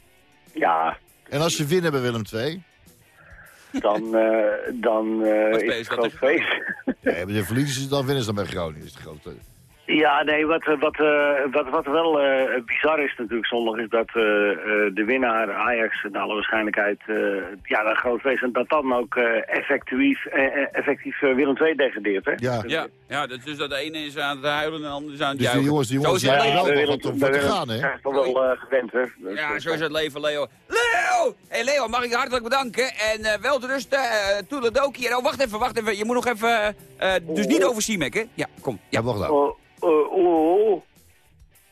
Ja, En als ze winnen bij Willem II? Dan, eh, dan eh, Wat is het groot feest. Ja, maar de verliezen ze, dan winnen ze dan bij Groningen. Is het grote... Ja, nee, wat, eh, wat, eh, wat, wat wel eh, bizar is natuurlijk zondag is dat eh, eh, de winnaar Ajax naar alle waarschijnlijkheid eh, ja, een groot feest en dat dan ook eh, effectief, effectief Willem II degradeert. Hè? Ja. ja, ja dat is dus dat de ene is aan het huilen en de andere is aan het Dus die jongens, die Zo jongens leven. wel wat om te gaan, hè? Ja, is toch wel eh, gewend, hè? Dus, Ja, zo is het leven, Leo. Leo! Hey Leo, mag ik je hartelijk bedanken. En eh wel te rusten. Uh, Toeledoki. En oh, wacht even, wacht even. Je moet nog even... eh, dus niet over Siemek, hè? Ja, kom. Ja, wacht nou. Oh, oh, oh, oh,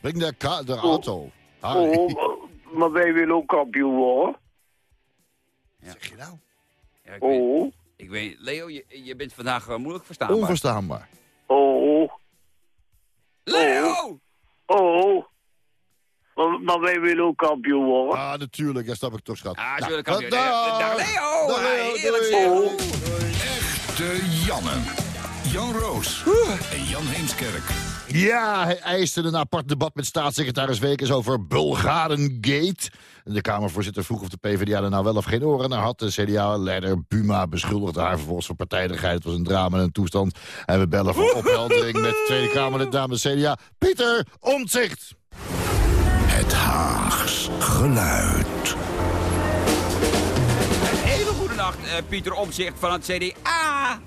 Breng de, ka- de auto. Ah, oh, oh, maar wij willen ook kampioen worden. Wat zeg je nou? Ja, ik, weet, Oh, ik weet... Leo, je, je bent vandaag eh, moeilijk verstaanbaar. Onverstaanbaar. oh, Leo! oh. Maar, maar wij willen ook kampioen worden. Ah, natuurlijk. Ja, snap ik toch, schat. Ah, Nou, zullen kampioen. dag. Dag Leo! Dag, Leo. Ah, Heerlijk Doei. zeg. De Janne. Jan Roos en Jan Heemskerk. Ja, hij eiste een apart debat met staatssecretaris Wekers over Bulgarengate. De Kamervoorzitter vroeg of de PvdA er nou wel of geen oren naar had. De CDA-leider Buma beschuldigde haar vervolgens van partijdigheid. Het was een drama en een toestand. En we bellen voor opheldering met Tweede Kamerlid namens CDA, Pieter Omtzigt. Het Haags geluid. Een hele goede nacht, eh, Pieter Omzicht van het CDA.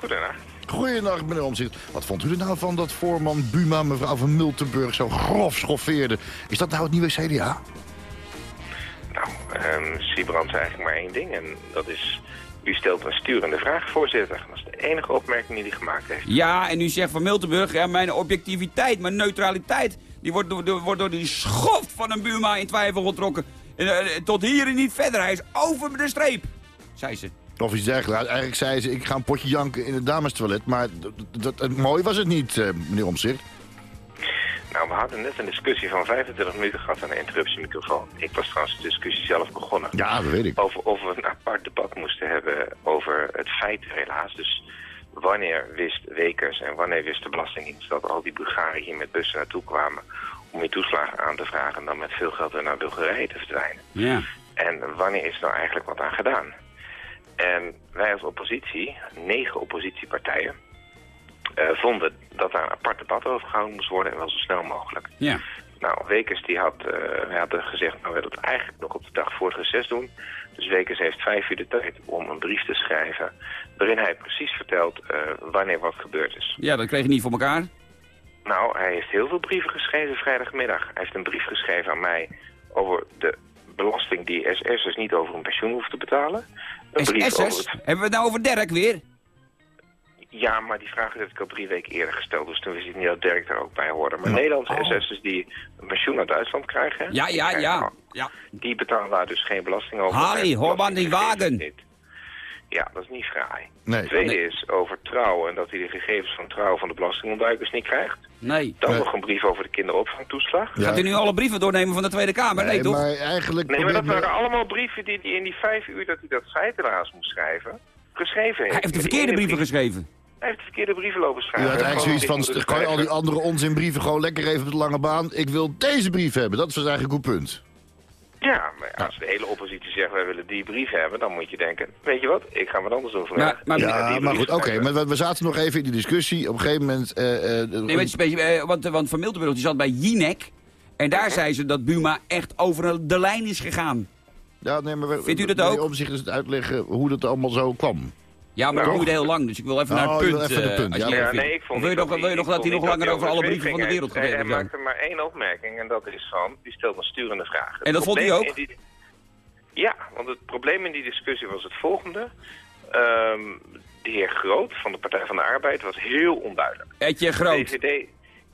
Goedenacht. Goeiedag, meneer Omtzigt. Wat vond u er nou van dat voorman Buma mevrouw van Miltenburg zo grof schoffeerde? Is dat nou het nieuwe CDA? Nou, ehm Siebrand zei eigenlijk maar één ding. En dat is, u stelt een sturende vraag, voorzitter. Dat is de enige opmerking die hij gemaakt heeft. Ja, en u zegt van Miltenburg, ja, mijn objectiviteit, mijn neutraliteit... die wordt door, door, wordt door die schoft van een Buma in twijfel getrokken. En, eh, tot hier en niet verder, hij is over de streep, zei ze. Of iets dergelijks. Eigenlijk zei ze, ik ga een potje janken in het damestoilet. Maar dat, mooi was het niet, eh, meneer Omtzigt. Nou, we hadden net een discussie van 25 minuten gehad aan een interruptiemicrofoon. Ik was trouwens de discussie zelf begonnen. Ja, dat weet ik. Over of we een apart debat moesten hebben over het feit helaas. Dus wanneer wist Wekers en wanneer wist de Belastingdienst dat al die Bulgaren hier met bussen naartoe kwamen om hier toeslagen aan te vragen en dan met veel geld weer naar Bulgarije te verdwijnen. Ja. En wanneer is er nou eigenlijk wat aan gedaan? En wij als oppositie, negen oppositiepartijen, eh, vonden dat daar een apart debat over gehouden moest worden en wel zo snel mogelijk. Ja. Nou, Wekers die had, hij had gezegd, nou, we willen het eigenlijk nog op de dag voor het reces doen. Dus Wekers heeft vijf uur de tijd om een brief te schrijven... waarin hij precies vertelt eh, wanneer wat gebeurd is. ja, dat kreeg je niet voor elkaar. Nou, hij heeft heel veel brieven geschreven vrijdagmiddag. Hij heeft een brief geschreven aan mij over de belasting die SS'ers niet over hun pensioen hoeven te betalen. Een brief over SS'ers? het... Hebben we het nou over Dirk weer? Ja, maar die vraag heb ik al drie weken eerder gesteld, dus toen wist ik niet dat Dirk daar ook bij hoorde. Maar Oh. Nederlandse SS'ers die een pensioen uit Duitsland krijgen... Ja, ja, ja. ja. Die betalen daar dus geen belasting over. Harry, Horban die wagen. niet. Ja, dat is niet fraai. Nee. Tweede Nee. is over trouw en dat hij de gegevens van trouw van de belastingontduikers niet krijgt. Nee. Dan Nee. nog een brief over de kinderopvangtoeslag. Ja. Gaat u nu alle brieven doornemen van de Tweede Kamer? Nee, toch? maar eigenlijk... Nee, maar dat waren me- allemaal brieven die hij in die vijf uur dat hij dat feitelaars moest schrijven, geschreven heeft. Hij heeft de verkeerde brieven brief- geschreven. Hij heeft de verkeerde brieven lopen U schrijven. had eigenlijk zoiets van, gooi al die andere onzinbrieven gewoon lekker even op de lange baan. Ik wil deze brief hebben. Dat was eigenlijk een goed punt. Ja, maar als de hele oppositie zegt wij willen die brief hebben, dan moet je denken, weet je wat, ik ga wat anders doen vandaag. Maar- maar- Ja, maar goed, oké. maar we, zaten nog even in die discussie. Op een gegeven moment... eh, eh, Nee, maar het is een beetje, eh, want, want Van Miltenburg die zat bij Jinek. En daar zei ze dat Buma echt over de lijn is gegaan. ja, nee, maar we- Vindt u dat ook? Omtzigt is het uitleggen hoe dat allemaal zo kwam. Ja, maar dat Nou. duurde heel lang, dus ik wil even Oh, naar het punt. even eh, punt, ja. nee, ik vond wil je nog, wil je nog dat hij nog langer over alle hij brieven van de wereld gegeven Hij, zijn? hij maakte maar één opmerking en dat is van, die stelt een sturende vraag. Het En dat vond probleem ook? Ja, want het probleem in die discussie was het volgende. Ehm, de heer Groot van de Partij van de Arbeid was heel onduidelijk. Etje Groot. De VVD,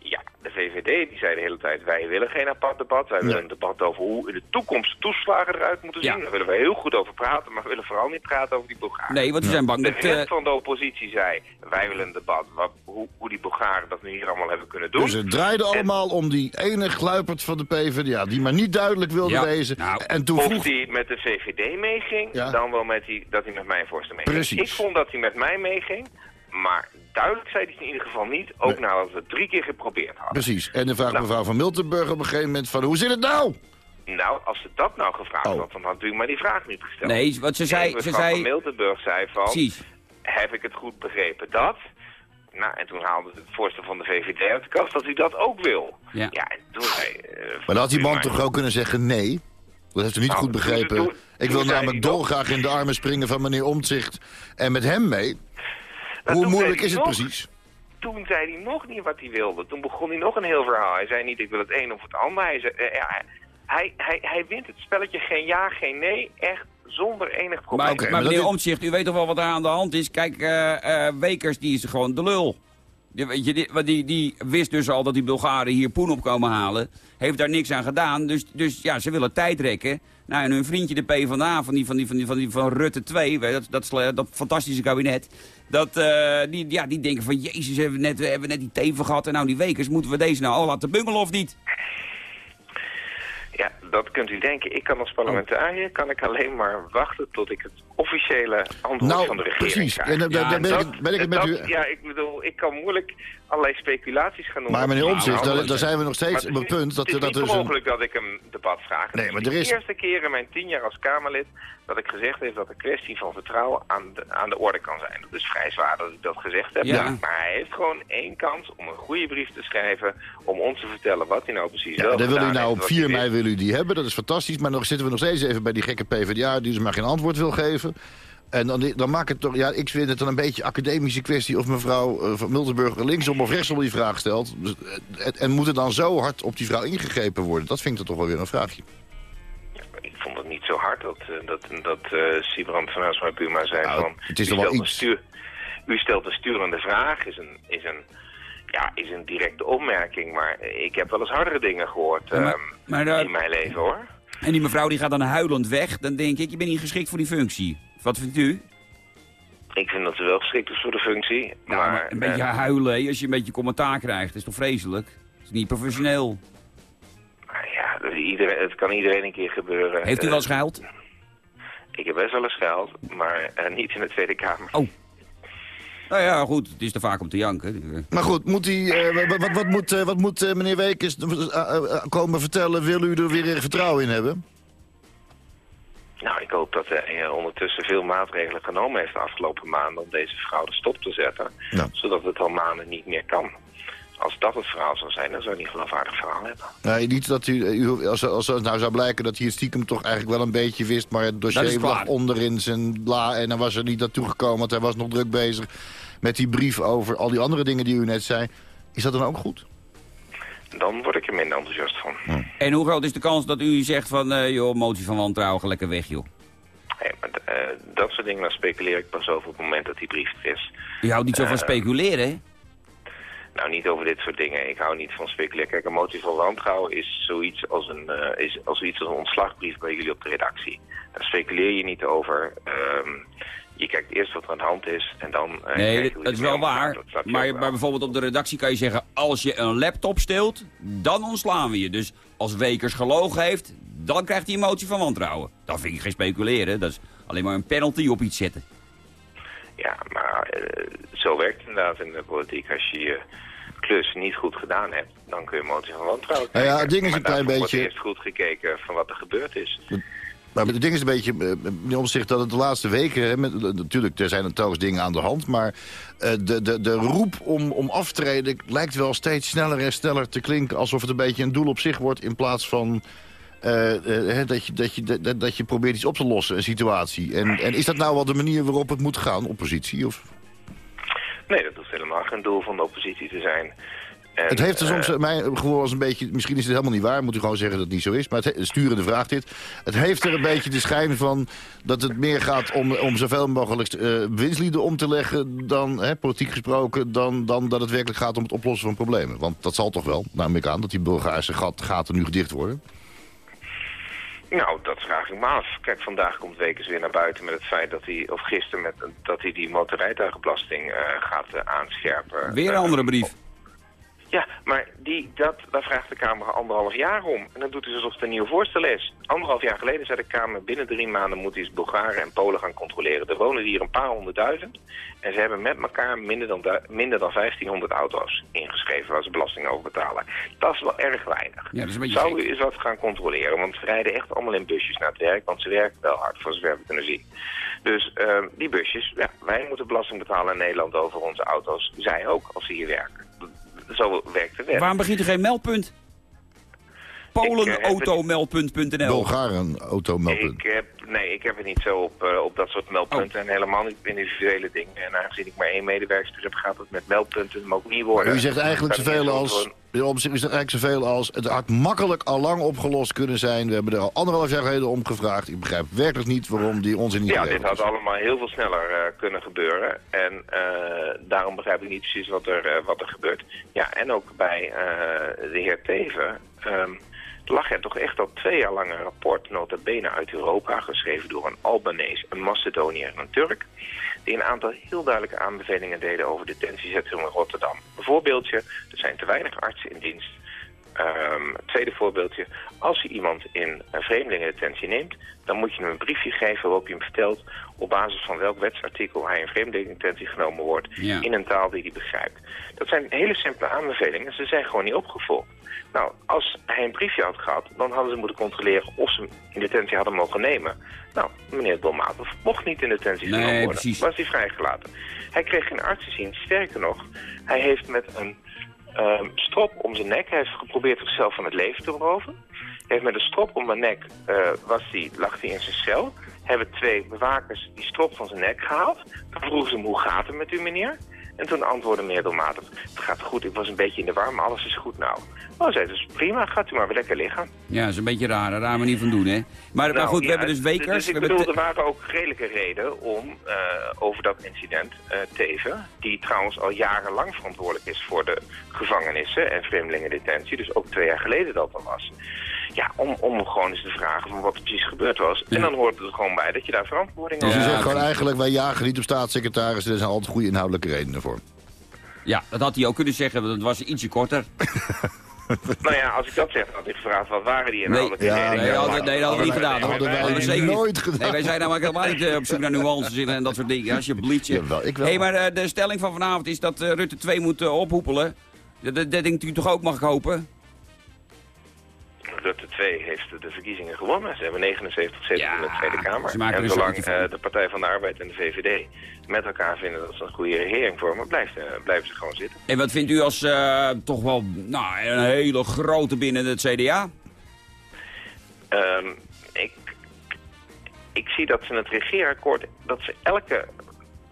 ja, de VVD die zei de hele tijd, wij willen geen apart debat. Wij willen een debat over hoe in de toekomst de toeslagen eruit moeten zien. Ja. Daar willen we heel goed over praten, maar we willen vooral niet praten over die Bulgaren. Nee, want we zijn bang De dat... rest eh, van de oppositie zei, wij willen een debat, wat, hoe, hoe die Bulgaren dat nu hier allemaal hebben kunnen doen. Dus het draaide allemaal om die ene gluipert van de PvdA... die maar niet duidelijk wilde Ja, wezen. nou, en toen Of vroeg... hij met de VVD meeging, Ja. dan wel met die, dat hij met mijn voorstel meeging. Precies. Ik vond dat hij met mij meeging, maar duidelijk zei hij het in ieder geval niet. Ook Nee. nadat we het drie keer geprobeerd hadden. Precies. En dan vraagt Nou. mevrouw van Miltenburg op een gegeven moment van... hoe zit het nou? Nou, als ze dat nou gevraagd Oh. had, dan had u mij die vraag niet gesteld. Nee, wat ze En zei... Ze mevrouw van zei Miltenburg zei van, precies. heb ik het goed begrepen dat? Nou, en toen haalde het voorstel van de VVD uit de kast dat u dat ook wil. Ja. en toen zei... eh, Maar dan had die u man toch ook kunnen zeggen nee? Dat heeft u niet Nou, goed toen- begrepen. toen- Ik wil namelijk hij dolgraag in de armen springen van meneer Omtzigt en met hem mee. Nou, Hoe moeilijk is het nog- precies? toen zei hij nog niet wat hij wilde. Toen begon hij nog een heel verhaal. Hij zei niet, ik wil het een of het ander. Hij, zei, eh, ja, hij, hij, hij wint het spelletje geen ja, geen nee. Echt zonder enig probleem. Maar, Oké, maar meneer Omtzigt, u weet toch wel wat er aan de hand is? Kijk, eh, eh, Wekers, die is gewoon de lul. Die, weet je, die, die, die wist dus al dat die Bulgaren hier poen op komen halen. Heeft daar niks aan gedaan. Dus, dus ja, ze willen tijd rekken. Nou, en hun vriendje de PvdA van, die, van, die, van, die, van, die, van Rutte 2, weet je, dat, dat, dat fantastische kabinet. Dat, eh, die, ja, die denken van, jezus, hebben we net, we hebben net die teven gehad. En nou, die Wekers, moeten we deze nou al laten bungelen of niet? Ja, dat kunt u denken. Ik kan als parlementariër kan ik alleen maar wachten tot ik het officiële antwoord Nou, van de regering precies. krijg. En daar- daar- daar ben ik het- ben ik het met dat- u- Ja, ik bedoel, ik kan moeilijk allerlei speculaties gaan noemen. Maar meneer Omtzigt, Nou, daar, daar zijn we nog steeds op het punt dat, het is dat niet dus een... mogelijk dat ik een debat vraag. Nee, Het maar is er is- de eerste keer in mijn tien jaar als Kamerlid dat ik gezegd heb dat de kwestie van vertrouwen aan de, aan de orde kan zijn. Dat is vrij zwaar dat ik dat gezegd heb. Ja. Maar hij heeft gewoon één kans om een goede brief te schrijven om ons te vertellen wat hij nou precies Ja, dan wil u nou heeft, op wat 4 hij mei wil u die hebben, dat is fantastisch. Maar nog zitten we nog steeds even bij die gekke PvdA die dus maar geen antwoord wil geven. En dan, dan maakt het toch, ja, ik vind het dan een beetje academische kwestie of mevrouw eh, van Miltenburg linksom of rechtsom die vraag stelt. Dus, eh, en, en moet er dan zo hard op die vrouw ingegrepen worden? Dat vind ik dan toch wel weer een vraagje. Ik vond het niet zo hard dat, eh, dat, dat eh Sibrand van Asma Puma zei Nou, van... het is u stelt een iets. Stuur, u stelt een sturende vraag, is een, is, een, ja, is een directe opmerking. Maar ik heb wel eens hardere dingen gehoord Ja, maar- ehm, maar, eh, in mijn leven, hoor. En die mevrouw die gaat dan huilend weg. Dan denk ik, je bent niet geschikt voor die functie. Wat vindt u? Ik vind dat ze wel geschikt is voor de functie. Nou, maar, maar een beetje eh, huilen als je een beetje commentaar krijgt. is toch vreselijk? Dat is niet professioneel. maar ja, dat iedereen, het kan iedereen een keer gebeuren. Heeft u Eh, wel eens gehuild? Ik heb best wel eens geld, maar eh, niet in de Tweede Kamer. Oh. Nou ja, goed. Het is te vaak om te janken. Maar goed, moet die, eh, wat, wat, moet, eh, wat moet meneer Wekers komen vertellen? Wil u er weer vertrouwen in hebben? Nou, ik hoop dat hij eh, ondertussen veel maatregelen genomen heeft de afgelopen maanden om deze fraude stop te zetten. Ja. Zodat het al maanden niet meer kan. Als dat het verhaal zou zijn, dan zou hij een geloofwaardig verhaal hebben. Nee, niet dat u, u als, als het nou zou blijken dat hij het stiekem toch eigenlijk wel een beetje wist... maar het dossier klaar. lag onderin zijn bla en dan was er niet naartoe gekomen... want hij was nog druk bezig met die brief over al die andere dingen die u net zei. Is dat dan ook goed? Dan word ik er minder enthousiast van. En hoe groot is de kans dat u zegt van... eh, joh, motie van wantrouwen, lekker weg, joh. Hey, maar eh, dat soort dingen, daar speculeer ik pas over op het moment dat die brief er is. U houdt niet zo van Eh, speculeren, hè? Nou, niet over dit soort dingen. Ik hou niet van speculeren. Kijk, een motie van wantrouwen is zoiets als een, eh, is als zoiets als een ontslagbrief bij jullie op de redactie. Daar speculeer je niet over. Ehm, je kijkt eerst wat er aan de hand is en dan... eh, Nee, dat, is wel waar. Maar, maar wel. bijvoorbeeld op de redactie kan je zeggen... als je een laptop steelt, dan ontslaan we je. Dus als Wekers gelogen heeft, dan krijgt hij een motie van wantrouwen. Dat vind ik geen speculeren. Dat is alleen maar een penalty op iets zetten. Ja, maar eh, zo werkt het inderdaad in de politiek. Als je je klus niet goed gedaan hebt, dan kun je een motie van wantrouwen Nou ja, krijgen. het ding is Maar een klein beetje- wordt eerst goed gekeken van wat er gebeurd is. Maar het ding is een beetje, eh, meneer Omtzigt, dat het de laatste weken... Hè, met, natuurlijk, er zijn er telkens dingen aan de hand... maar eh, de, de, de roep om, om aftreden lijkt wel steeds sneller en sneller te klinken... alsof het een beetje een doel op zich wordt... in plaats van eh, dat, je, dat, je, dat, dat je probeert iets op te lossen, een situatie. En, en is dat nou wel de manier waarop het moet gaan, oppositie? Of? Nee, dat hoeft helemaal geen doel van de oppositie te zijn. En, Het heeft er soms, eh, mijn gevoel als een beetje... Misschien is het helemaal niet waar, moet u gewoon zeggen dat het niet zo is. Maar het he- sturende vraag dit. Het heeft er een beetje de schijn van dat het meer gaat om, om zoveel mogelijk eh winstlieden om te leggen... dan, hè, politiek gesproken, dan, dan dat het werkelijk gaat om het oplossen van problemen. Want dat zal toch wel, namelijk aan, dat die Bulgaarse gat, gaten nu gedicht worden. Nou, dat vraag ik me af. Kijk, vandaag komt Wekers weer naar buiten met het feit dat hij, of gisteren met, dat hij die motorrijtuigenbelasting eh, gaat aanscherpen. Weer een andere brief. Ja, maar die, dat, daar vraagt de Kamer anderhalf jaar om. En dan doet hij alsof het een nieuw voorstel is. Anderhalf jaar geleden zei de Kamer... binnen drie maanden moet eens Bulgaren en Polen gaan controleren. Er wonen hier een paar honderdduizend. En ze hebben met elkaar minder dan, minder dan 1500 auto's ingeschreven... waar ze belasting over betalen. Dat is wel erg weinig. Ja, dat is Zou u eens wat gaan controleren? Want ze rijden echt allemaal in busjes naar het werk... want ze werken wel hard, voor zover we kunnen zien. Dus eh, die busjes, ja, wij moeten belasting betalen in Nederland over onze auto's. Zij ook, als ze hier werken. Zo werkt de wet. Waarom begint er geen meldpunt? Polenautomeldpunt.nl Bulgaren automeldpunt. Ik heb, nee, ik heb het niet zo op, eh, op dat soort meldpunten. En helemaal niet op individuele dingen. En aangezien ik maar één medewerker heb, gaat het met meldpunten ook niet worden. U zegt eigenlijk zoveel als... Op zich is het eigenlijk zoveel als... Het had makkelijk al lang opgelost kunnen zijn. We hebben er al anderhalf jaar geleden om gevraagd. Ik begrijp werkelijk niet waarom die onzin niet Ja, dit had is. allemaal heel veel sneller eh, kunnen gebeuren. En eh, daarom begrijp ik niet precies wat er, eh, wat er gebeurt. Ja, en ook bij de heer Teven... ehm, lag er toch echt al twee jaar lang een rapport, nota bene uit Europa... geschreven door een Albanees, een Macedoniër en een Turk... die een aantal heel duidelijke aanbevelingen deden over detentiecentrum in Rotterdam. Een voorbeeldje, er zijn te weinig artsen in dienst... Ehm, tweede voorbeeldje. Als je iemand in een vreemdelingendetentie neemt... dan moet je hem een briefje geven waarop je hem vertelt... op basis van welk wetsartikel hij in vreemdelingendetentie genomen wordt... Ja. in een taal die hij begrijpt. Dat zijn hele simpele aanbevelingen. Ze zijn gewoon niet opgevolgd. Nou, als hij een briefje had gehad... dan hadden ze moeten controleren of ze hem in detentie hadden mogen nemen. Nou, meneer Dolmatov mocht niet in detentie Nee, genomen worden. precies. Was hij vrijgelaten. Hij kreeg geen arts te zien. Sterker nog, hij heeft met een ehm, strop om zijn nek. Hij heeft geprobeerd zichzelf van het leven te beroven. Hij heeft met een strop om zijn nek, eh, was die, lag hij in zijn cel. Hebben twee bewakers die strop van zijn nek gehaald. Toen vroegen ze hem, hoe gaat het met u meneer? En toen antwoordde meneer het gaat goed, ik was een beetje in de war, maar alles is goed nou. Nou, zei dus prima, gaat u maar weer lekker liggen. Ja, dat is een beetje raar. Een raar manier van doen, hè? Maar, maar Nou, goed, we ja, hebben dus Wekers. Dus ik we bedoel, te- er waren ook redelijke redenen om eh, over dat incident eh, Teven, die trouwens al jarenlang verantwoordelijk is voor de gevangenissen en vreemdelingendetentie, dus ook twee jaar geleden dat al was. Ja, om, om gewoon eens te vragen van wat er precies gebeurd was. Ja. En dan hoort het er gewoon bij dat je daar verantwoording Dus over u Ja, zegt gewoon eigenlijk, wij jagen niet op staatssecretaris. Er zijn altijd goede inhoudelijke redenen voor. Ja, dat had hij ook kunnen zeggen, want het was ietsje korter. Nou ja, als ik dat zeg, had ik gevraagd wat waren die Nee, inhoudelijke ja, redenen. nee, ja, hadden- nee, dat hadden we niet gedaan. hoor. hadden wij zeker nooit gedaan. Nee, wij zijn namelijk helemaal niet eh, op zoek naar nuances in en dat soort dingen. Alsjeblieft. Jawel, ik wel. Hé, maar eh, de stelling van vanavond is dat eh, Rutte 2 moet ophoepelen. Dat, dat, dat denkt u toch ook, mag ik hopen? Rutte 2 heeft de verkiezingen gewonnen. Ze hebben 79 zetels Ja, in de Tweede Kamer. er En zolang eh, de Partij van de Arbeid en de VVD met elkaar vinden dat ze een goede regering vormen, blijft, eh, blijven ze gewoon zitten. En wat vindt u als eh, toch wel nou, een hele grote binnen het CDA? Ehm, ik, ik zie dat ze in het regeerakkoord, dat ze elke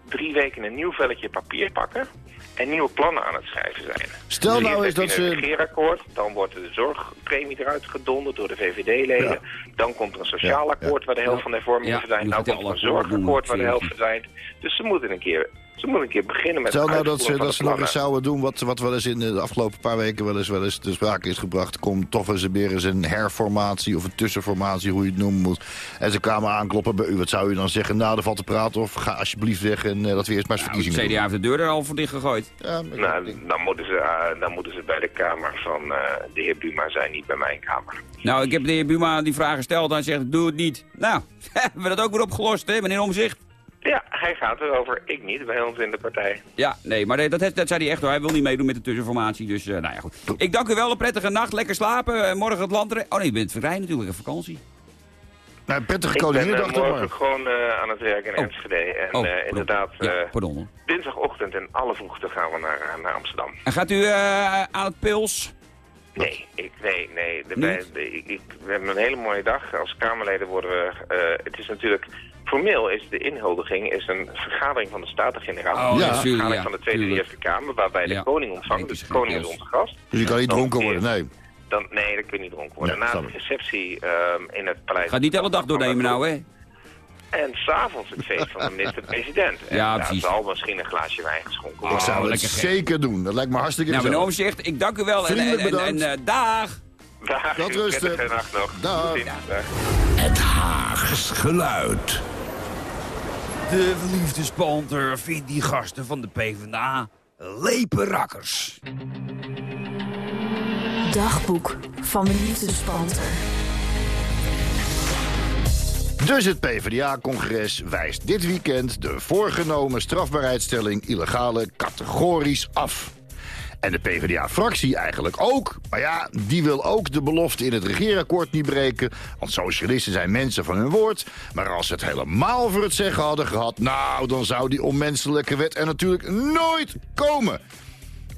drie weken een nieuw velletje papier pakken en nieuwe plannen aan het schrijven zijn. Stel Dus nou eens dat je een ze... regeerakkoord, dan wordt de zorgpremie eruit gedonderd door de VVD-leden. Ja. Dan komt er een sociaal Ja, akkoord waar de helft van de hervormingen Ja, verdwijnt. nu Nou komt er een zorgakkoord waar de helft verdwijnt. Dus ze moeten een keer, ze moeten een keer beginnen met Stel nou dat ze, dat ze nog eens zouden doen wat, wat wel eens in de afgelopen paar weken wel eens, wel eens te sprake is gebracht. Komt toch eens weer eens een herformatie of een tussenformatie, hoe je het noemen moet. En ze kwamen aankloppen bij u. Wat zou u dan zeggen? Nou, er valt te praten of ga alsjeblieft weg en eh, dat we eerst maar eens Nou, verkiezingen CDA heeft de deur er al voor dicht gegooid. Ja, Nou, dan moeten, ze, eh, dan moeten ze bij de Kamer van eh, de heer Buma zijn, niet bij mijn Kamer. Nou, ik heb de heer Buma die vraag gesteld. Hij zegt, doe het niet. Nou, hebben we dat ook weer opgelost, hè, meneer Omzicht? Ja, hij gaat erover. Ik niet, bij ons in de partij. Ja, nee, maar dat, dat, dat zei hij echt hoor. Hij wil niet meedoen met de tussenformatie. Dus, eh, nou ja, goed. Ik dank u wel. Een prettige nacht. Lekker slapen. Eh, morgen het land... Oh nee, je bent vrij natuurlijk. Een vakantie. nou, prettige Ik ben Koninginnedag toch morgen maar. gewoon eh, aan het werk in Oh. Enschede. En Oh, eh, pardon. inderdaad, Ja, eh, pardon. dinsdagochtend in alle vroegte gaan we naar, naar Amsterdam. En gaat u eh, aan het pils? Nee, ik, nee, nee. De, ik, ik- we hebben een hele mooie dag. Als Kamerleden worden we... eh, het is natuurlijk Formeel is de inhuldiging is een vergadering van de Staten-Generaal. Oh, ja, een vergadering van de Tweede en. Eerste Kamer, waarbij de Ja. koning ontvangt. Dus de koning is onze gast. Dus je kan niet dronken worden, nee. Dan, nee, dat kun je niet dronken worden. Ja, Na de receptie ehm, in het paleis... Gaat niet de hele dag doornemen nou, hè? En s'avonds het feest van de minister-president. En Ja, daar precies. zal misschien een glaasje wijn geschonken worden. Ik zou het lekker gek. zeker doen. Dat lijkt me hartstikke Nou, meneer gezellig. Omzicht, ik dank u wel. En, en, eh, dag! Dag. Tot ziens. Dag. Het Haags geluid. De verliefdespanter vindt die gasten van de PvdA lepe rakkers. Dagboek van de liefdespanter. Dus het PvdA-congres wijst dit weekend de voorgenomen strafbaarheidsstelling illegale categorisch af. En de PvdA-fractie eigenlijk ook. Maar ja, die wil ook de belofte in het regeerakkoord niet breken. Want socialisten zijn mensen van hun woord. Maar als ze het helemaal voor het zeggen hadden gehad... nou, dan zou die onmenselijke wet er natuurlijk nooit komen.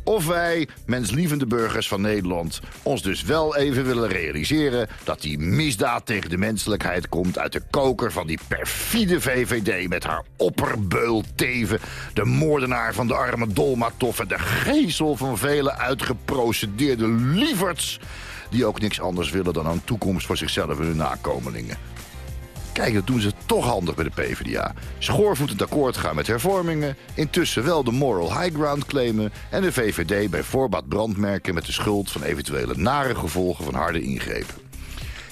Of wij, menslievende burgers van Nederland, ons dus wel even willen realiseren dat die misdaad tegen de menselijkheid komt uit de koker van die perfide VVD met haar opperbeul Teven, de moordenaar van de arme Dolmatov en de geesel van vele uitgeprocedeerde lieverds die ook niks anders willen dan een toekomst voor zichzelf en hun nakomelingen. Kijk, dat doen ze toch handig bij de PvdA. Schoorvoetend akkoord gaan met hervormingen... intussen wel de moral high ground claimen... en de VVD bij voorbaat brandmerken met de schuld... van eventuele nare gevolgen van harde ingrepen.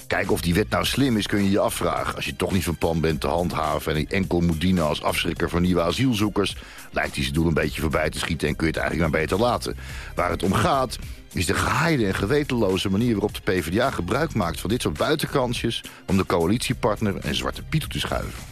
Kijk, of die wet nou slim is, kun je je afvragen. Als je toch niet van plan bent te handhaven... en enkel moet dienen als afschrikker voor nieuwe asielzoekers... lijkt die zijn doel een beetje voorbij te schieten... en kun je het eigenlijk maar beter laten. Waar het om gaat is de gehaaide en gewetenloze manier waarop de PvdA gebruik maakt van dit soort buitenkansjes... om de coalitiepartner en Zwarte Piet te schuiven.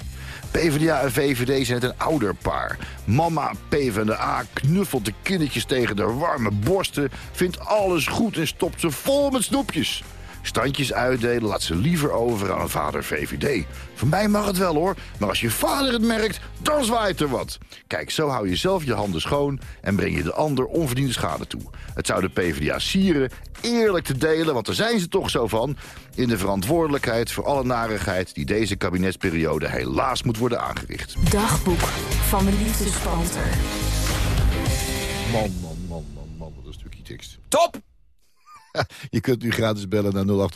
PvdA en VVD zijn het een ouderpaar. Mama PvdA knuffelt de kindertjes tegen de warme borsten... vindt alles goed en stopt ze vol met snoepjes. Standjes uitdelen laat ze liever over aan een vader VVD. Voor mij mag het wel hoor, maar als je vader het merkt, dan zwaait er wat. Kijk, zo hou je zelf je handen schoon en breng je de ander onverdiende schade toe. Het zou de PvdA sieren eerlijk te delen, want daar zijn ze toch zo van... in de verantwoordelijkheid voor alle narigheid die deze kabinetsperiode helaas moet worden aangericht. Dagboek van de liefdespanter. Man, man, man, man, man, wat een stukje tekst. Top! Je kunt nu gratis bellen naar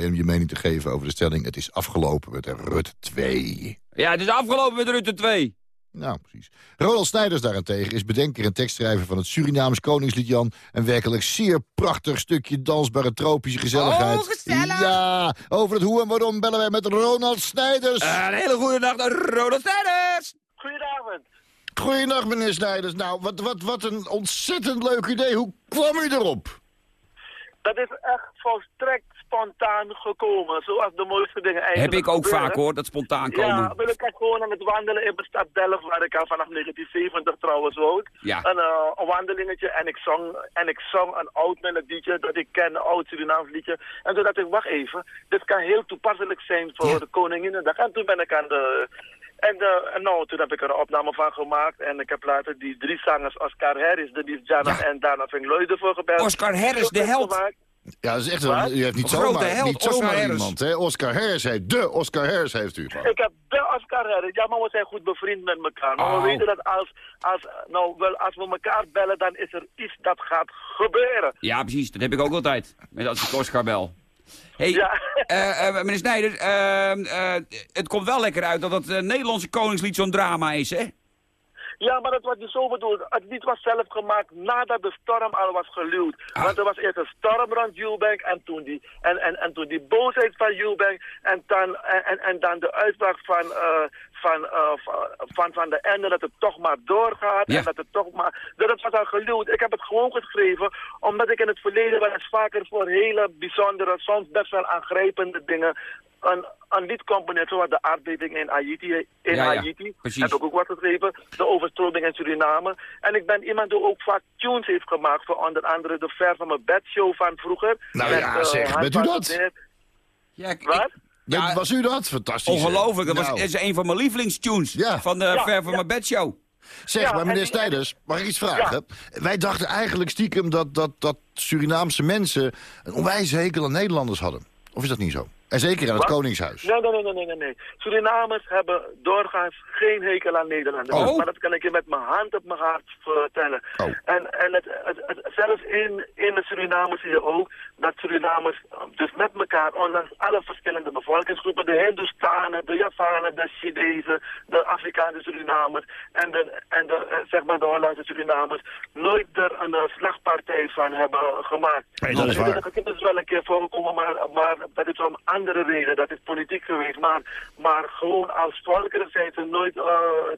0800-1121 om je mening te geven over de stelling... het is afgelopen met de Rut 2. Ja, het is afgelopen met Rutte 2. Nou, precies. Ronald Snijders daarentegen is bedenker en tekstschrijver van het Surinaams Koningslied Jan. Een werkelijk zeer prachtig stukje dansbare tropische gezelligheid. Oh, gezellig. Ja, over het hoe en waarom bellen wij met Ronald Snijders. een hele goede nacht, Ronald Snijders! Goedenavond. Goeiedag, meneer Snijders. Nou, wat, wat, wat een ontzettend leuk idee. Hoe kwam u erop? Dat is echt volstrekt spontaan gekomen, zoals de mooiste dingen eigenlijk Heb ik ook gebeuren. vaak hoor, dat spontaan komen. Ja, maar ik was gewoon aan het wandelen in de stad Delft, waar ik al vanaf 1970 trouwens woon. Ja. Een, eh, een wandelingetje en ik zong, en ik zong een oud melodietje dat ik ken, een oud Surinaams liedje. En toen dacht ik, wacht even, dit kan heel toepasselijk zijn voor Ja. de Koninginnedag. En toen ben ik aan de... En, de, en nou, toen heb ik er een opname van gemaakt en ik heb later die drie zangers, Oscar Harris, Denise Jana Ja. en Dana Vink Luijden voor gebeld. Oscar Harris, de held. Gemaakt. Ja, dat is echt een, u heeft niet grote zomaar, held, niet zomaar Oscar Harris. iemand. Hè? Oscar Harris heeft, de Oscar Harris heeft u. Ik heb de Oscar Harris. Ja, maar we zijn goed bevriend met elkaar. Maar Oh. we weten dat als, als, nou, wel, als we elkaar bellen, dan is er iets dat gaat gebeuren. Ja, precies, dat heb ik ook altijd. Met als ik Oscar bel. Hey, Ja. eh, eh, meneer Snijder, eh, eh, het komt wel lekker uit dat het Nederlandse koningslied zo'n drama is, hè? Ja, maar dat was niet zo bedoeld. Het lied was zelf gemaakt nadat de storm al was geluwd. Ah. Want er was eerst een storm rond Julebank en toen die, en, en, en toen die boosheid van Julebank en dan, en, en, en dan de uitspraak van, eh, van, eh, van, van, de ende dat het toch maar doorgaat Ja. en dat het toch maar... Dat het was al geluwd. Ik heb het gewoon geschreven omdat ik in het verleden wel eens vaker voor hele bijzondere, soms best wel aangrijpende dingen een, een lied componeerd, zoals de aardbeving in Haiti. In Ja, ja, Haiti. precies. Heb ik ook wat geschreven. De overstroming in Suriname. En ik ben iemand die ook vaak tunes heeft gemaakt. Voor onder andere de Ver van mijn bed show van vroeger. Nou Met, ja, eh, zeg, bent u dat? Ja, ik- Wat? ik- Ja, was u dat? Fantastisch. ongelooflijk, dat was, Nou, is een van mijn lievelingstunes. Ja. Van de Ja, Ver van ja. mijn bed show. Zeg, Ja, maar en meneer Snijders, mag ik iets vragen? Wij dachten eigenlijk stiekem dat, dat, dat Surinaamse mensen een onwijs hekel aan Nederlanders hadden. Of is dat niet zo? En zeker in het Wat? Koningshuis. Nee, nee, nee, nee, nee, nee. Surinamers hebben doorgaans geen hekel aan Nederlanders. Oh. Maar dat kan ik je met mijn hand op mijn hart vertellen. Oh. En, en het, het, het- zelfs in, in de Suriname zie je ook dat Surinamers dus met elkaar, ondanks alle verschillende bevolkingsgroepen, de Hindustanen, de Javanen, de Chinezen, de Afrikaanse Surinamers en de, en de, eh, zeg maar de Hollandse Surinamers, nooit er een eh, slagpartij van hebben gemaakt. Nee, dat is waar. Het is wel een keer voorgekomen, maar, maar dat is om andere reden. Dat is politiek geweest. Maar, maar gewoon als volkeren zijn ze nooit eh,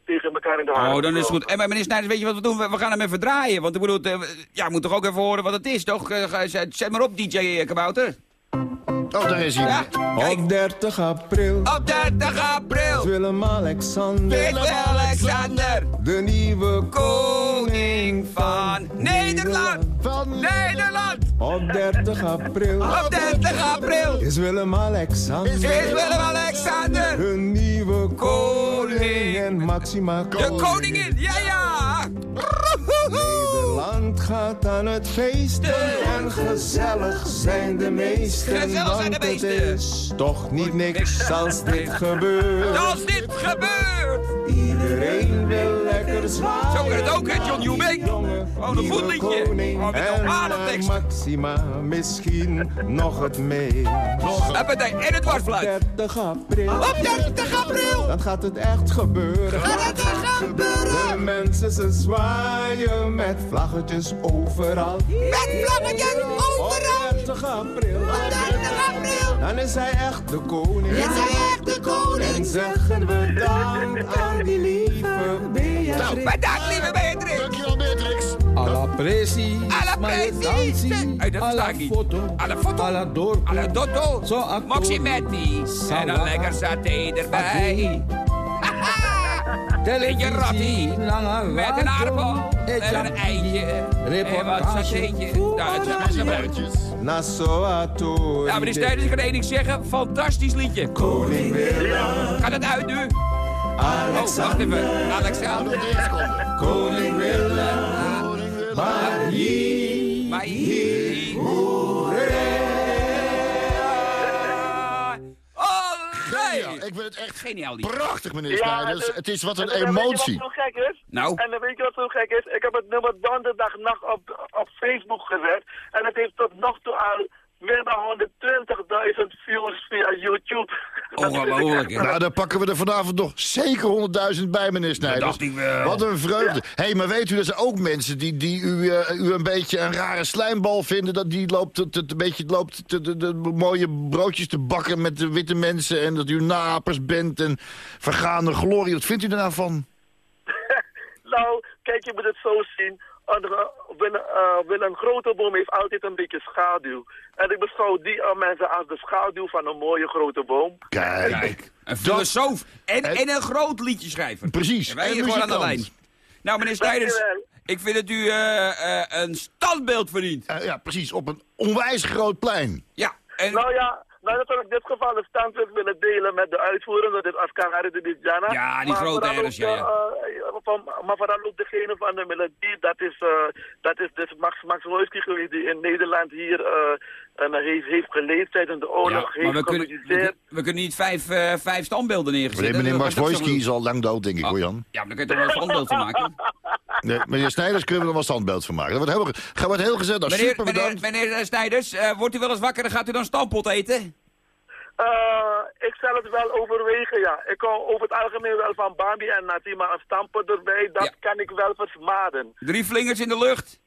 tegen elkaar in de haren Oh, dan is het goed. En maar meneer Snijders, weet je wat we doen? We, we gaan hem even draaien. Want ik bedoel, eh, ja, we moeten toch ook even horen wat het is, toch? Eh, zet maar op, DJ Kabouter. Oh, daar is hij. Ja. Op 30 april Op 30 april. Willem-Alexander, Willem-Alexander, de nieuwe koning van Nederland. Van Nederland. Op 30 april Op 30 april is Willem-Alexander, is Willem-Alexander hun nieuwe koning Koning. en Maxima de koningin. Ja, ja. Nederland gaat aan het feesten en gezellig zijn de meesten. Gezellig zijn de het meesten. is toch niet niks als dit gebeurt. Als dit gebeurt. Iedereen wil lekker zwaaien. Zo kan het ook, hè, John? Jongen, Oh, een nieuwe goed liedje. koning. Oh, met en een. Maxima misschien nog het mee. Huppatee, en het dwarsfluit. 30 april. Op 30 april. Dan gaat het echt gebeuren. Gaat het echt gebeuren. De mensen ze zwaaien met vlaggetjes overal. Met vlaggetjes overal. Op 30 april. Op 30 april. Dan is hij echt de koning. Is hij echt de koning. En zeggen we dank aan die lieve Nou, Beatrix. bedankt, lieve Beatrix. Dankjewel, Beatrix. Alla presi, Alla presi. Niet. foto, Alla foto. alla dorpo, Alla dotto. Zo actor. Moximetti. En een lekker saté erbij. Beetje rotti. Met een aardappel. En een eitje. En wat satéetje. Nou, het is. Nasoato. Nou, meneer Snijders, ik kan één ding zeggen. Fantastisch liedje. Koning Willem, Gaat het uit nu? Oh, wacht even. Alexander. Koning Willem, maar hier, Maar hier. Het echt Geniaal liedje. prachtig, meneer Ja, Snijders. het- Het is wat En een dan weet je emotie. wat gek is? Nou. En dan weet je wat zo gek is? Ik heb het nummer donderdagnacht op, op Facebook gezet. En het heeft tot nog toe al meer dan 120.000 views via YouTube. Ongelooflijk, hè? Nou, dan pakken we er vanavond nog zeker 100.000 bij, meneer Snijders. dacht ik wel. Wat een vreugde. Hé, hey, maar weet u, er zijn ook mensen die, die u, eh, u een beetje een rare slijmbal vinden. Dat die loopt, het, het, een beetje loopt te- de, de, mooie broodjes te bakken met de witte mensen. En dat u napers bent en vergaande glorie. Wat vindt u er nou van? nou, kijk, je moet het zo zien. Een, eh, eh, grote boom heeft altijd een beetje schaduw. En ik beschouw die eh, mensen als de schaduw van een mooie grote boom. Kijk. Kijk, een filosoof en, en een groot liedjeschrijver. Precies. En wij En hier gewoon aan de lijn. Nou, meneer Snijders, ik vind dat u eh, eh, een standbeeld verdient. Ja, precies. Op een onwijs groot plein. Ja, en... Nou ja, nou dat ik in dit geval een standpunt willen delen met de uitvoerende, dit Afghan Arididis Jana. Ja, die Maar grote herders, ja, eh, eh, van- maar vooral ook degene van de melodie, dat is, eh, dat is dus Max, Max Wojski geweest die in Nederland hier en, eh, heeft, heeft geleefd tijdens de oorlog, Ja, maar heeft we kunnen, we, kunnen- we kunnen niet vijf, eh, vijf standbeelden neerzetten. Meneer, meneer Marswojski is al lang dood, denk ik, hoor Jan. Ja, maar dan kun je toch wel een standbeeld van maken. Nee, meneer Snijders kunnen we er wel standbeeld van maken. Dat wordt heel, gaat wordt heel gezet. Nou, Meneer, super meneer, bedankt. meneer eh, Snijders, eh, wordt u wel eens wakker en gaat u dan stampot eten? Eh, ik zal het wel overwegen, ja. Ik hou over het algemeen wel van Bambi en Nati, maar een stampen erbij, dat Ja. kan ik wel versmaden. Drie vlingers in de lucht.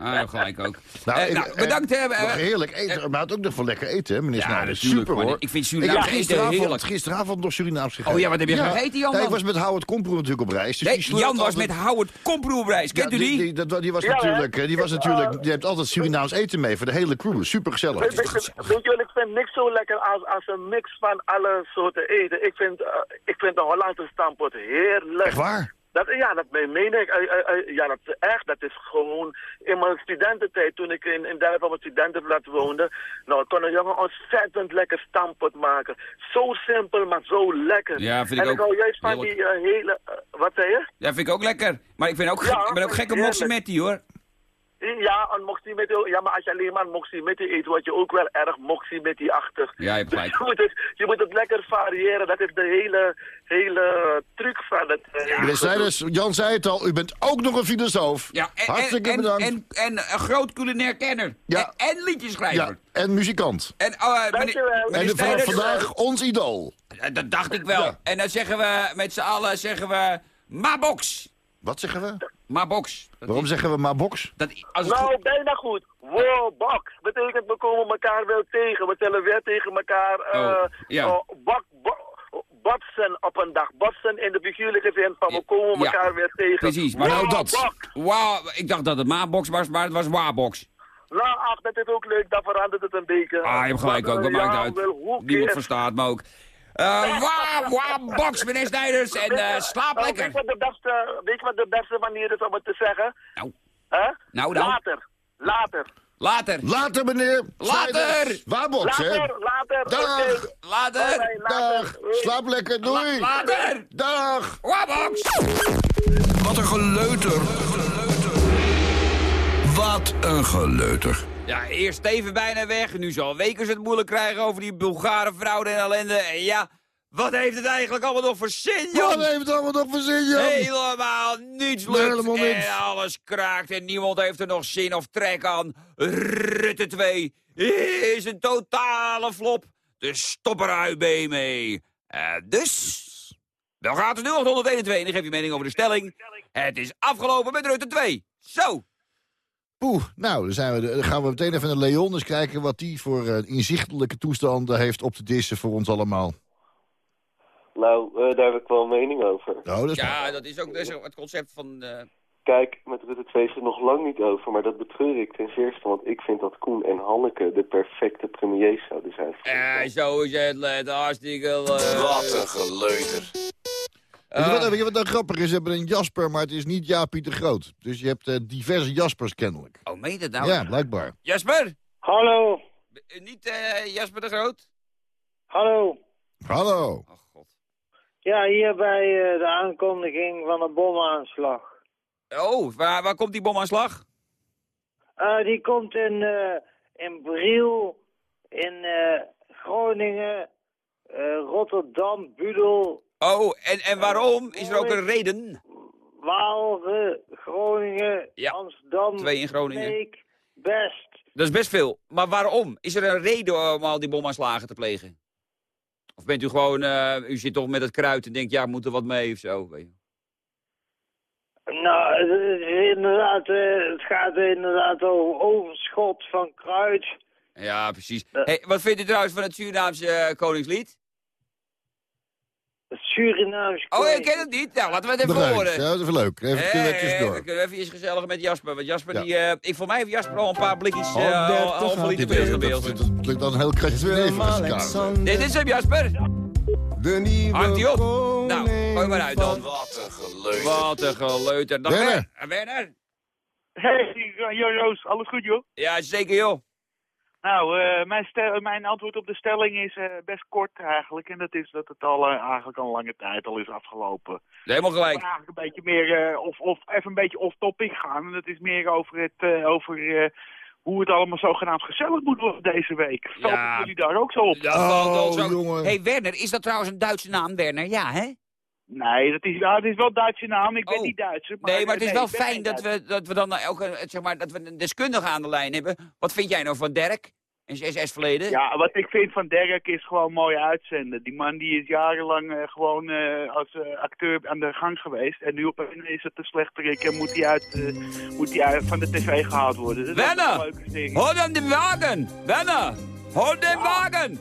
Ah, ja, gelijk ook. Nou, Eh, ik- nou, bedankt. hè. Nog eh, heerlijk eten. Maar het ook nog voor lekker eten, hè, meneer Ja, Super, maar hoor. ik vind ik Surinaams eten gisteravond, heerlijk. gisteravond nog Surinaams gegeten. Oh ja, wat heb je gegeten, Jan Ja, ik was met Howard Komproe natuurlijk op reis. Dus nee, die Jan was altijd- met Howard Komproe op reis. Kent Ja, u die? Die, dat- die was Ja, natuurlijk, hè? eh, die was natuurlijk, die heeft altijd Surinaams eten mee voor de hele crew. Super gezellig. Weet, je wat, ik vind niks zo lekker als, als een mix van alle soorten eten. Ik vind, eh, ik vind de Hollandse stampot heerlijk. Echt waar? Dat, ja, dat meen ik. Eh, eh, eh, ja, dat, echt, dat is gewoon... In mijn studententijd, toen ik in, in Delft op een studentenblad woonde... Nou, kon een jongen ontzettend lekker stampot maken. Zo simpel, maar zo lekker. Ja, vind ik en ik ook hou juist van die hele... wat zei je? Ja, vind ik ook lekker. Maar ik, vind ook, Ja, ik ben ook gek op. Moximetti, hoor. Ja, een moxie met ja, maar als je alleen maar een moxie met die eet, word je ook wel erg moxie met die achter. Ja, je gelijk. Je moet, het, je moet het lekker variëren. Dat is de hele, hele truc van het... eh, Meneer Snijders, Jan zei het al, u bent ook nog een filosoof. Ja, en, Hartstikke en, bedankt. En, en, een groot culinair kenner. Ja. En, en liedjeschrijver. ja, en muzikant. En, eh, meneer. En de- vanaf vandaag ons idool. eh, Dat dacht ik wel. Ja. En dan zeggen we met z'n allen, zeggen we, Mabox. Wat zeggen we? Mabox. Dat Waarom is- zeggen we maar box? Dat, als het Nou, goed- bijna goed. Wow, box. Betekent we komen elkaar wel tegen. We tellen weer tegen elkaar. eh Oh, ja. oh, bak, botsen op een dag. Botsen in de figuurlijke zin van we komen Ja, elkaar weer tegen. Precies, maar wow, nou dat. bak. Wauw, ik dacht dat het Mabox was, maar het was Wabox. Nou, ach, dat is ook leuk. Dan verandert het een beetje. Ah, je hebt gelijk Maar, ook, eh, dat maakt ja, uit. wel, who Niemand verstaat me ook. Eh wa, wa, box, meneer Snijders. En eh, slaap Nou, lekker. Weet je, wat de beste, weet je wat de beste manier is om het te zeggen? Nou. Hè? Nou dan. Later. Later. Later. Later, meneer. Later. Snijders. Waar box, hè? Later, later. Dag. Later. Dag. Slaap lekker, doei. Later. Dag. Wabox. Wat een geleuter. Wat een geleuter. Ja, eerst Steven bijna weg. Nu zal Wekers het moeilijk krijgen over die Bulgare fraude en ellende. En ja, wat heeft het eigenlijk allemaal nog voor zin, Wat Jan? heeft het allemaal nog voor zin, Jan? Helemaal niets lukt. Helemaal niks. En alles kraakt en niemand heeft er nog zin of trek aan. Rutte 2 is een totale flop. Dus stop eruit mee. Eh, dus, dan gaat het nu op 121 en geef je mening over de stelling. Het is afgelopen met Rutte 2. Zo. Poeh, nou, dan, zijn we de- dan gaan we meteen even naar Leon eens kijken... wat die voor eh, inzichtelijke toestanden heeft op te dissen voor ons allemaal. Nou, eh, daar heb ik wel een mening over. Oh, dat is Ja, dat is ook dat is het concept van... eh, Kijk, met Rutte 2 is het nog lang niet over, maar dat betreur ik ten zeerste, want ik vind dat Koen en Hanneke de perfecte premiers zouden zijn. eh, zo is het. Hartstikke leuk. Wat een geleuter. Weet je, wat, weet je wat nou grappig is? Ze hebben een Jasper, maar het is niet Jaapie de Groot. Dus je hebt eh, diverse Jaspers kennelijk. Oh, meen je dat nou? Ja, blijkbaar. Jasper? Hallo. Eh, Niet eh, Jasper de Groot? Hallo. Hallo. Oh, god. Ja, hier bij eh, de aankondiging van een bomaanslag. Oh, waar, waar komt die bomaanslag? Eh, die komt in, eh, in Briel, in eh, Groningen, eh, Rotterdam, Budel, Oh, en, en waarom? Is er ook een reden? Waalre, Groningen, Ja, Amsterdam, twee in Groningen. Best. Dat is best veel. Maar waarom? Is er een reden om al die bomaanslagen te plegen? Of bent u gewoon, eh, u zit toch met het kruid en denkt, ja, moet er wat mee of zo? Weet je? Nou, het, is inderdaad, eh, het gaat inderdaad over overschot van kruid. Ja, precies. Hey, wat vindt u trouwens van het Surinaamse eh, koningslied? Het Surinaams Oh, ik ken het niet. Nou, laten we het even Begrijp. horen. Ja, dat is even leuk. Even Eh, eh, tussendoor. we kunnen even iets gezellig met Jasper. Want Jasper, Ja. die, eh, ik, voor mij heeft Jasper al een paar blikjes Oh, uh, al gaat liter dit pils weer. gebeeld. Dat- Dat klinkt dan een heel kratje nevenkaart. Dit is hem, Jasper. De nieuwe Hangt hij op? Nou, gooi maar uit dan. Wat een geleuter. Wat een geleuter. Werner. Werner. Hey, Jo Roos, alles goed joh? Ja, zeker joh. Nou, eh, mijn, stel- mijn antwoord op de stelling is eh, best kort eigenlijk. En dat is dat het al eh, eigenlijk al een lange tijd al is afgelopen. Helemaal gelijk. Maar eigenlijk een beetje meer, eh, of, of even een beetje off-topic gaan. En dat is meer over, het, eh, over eh, hoe het allemaal zogenaamd gezellig moet worden deze week. Vallen Ja. jullie daar ook zo op? Valt Oh, ook. jongen. hey, Werner, is dat trouwens een Duitse naam, Werner? Ja, hè? Nee, dat is, ja, het is wel Duitse naam. Ik ben Oh. niet Duitser. nee, maar het is nee, wel fijn dat we, dat we dan ook een, zeg maar, dat we een deskundige aan de lijn hebben. Wat vind jij nou van Dirk en zijn SS-verleden? Ja, wat ik vind van Dirk is gewoon mooi uitzenden. Die man die is jarenlang eh, gewoon eh, als eh, acteur aan de gang geweest. En nu opeens is het een slechterik en moet hij uit, moet hij uit van de tv gehaald worden. Dat is Werner! wel een leuke ding. Hol hem de wagen! Werner! Hol de wagen!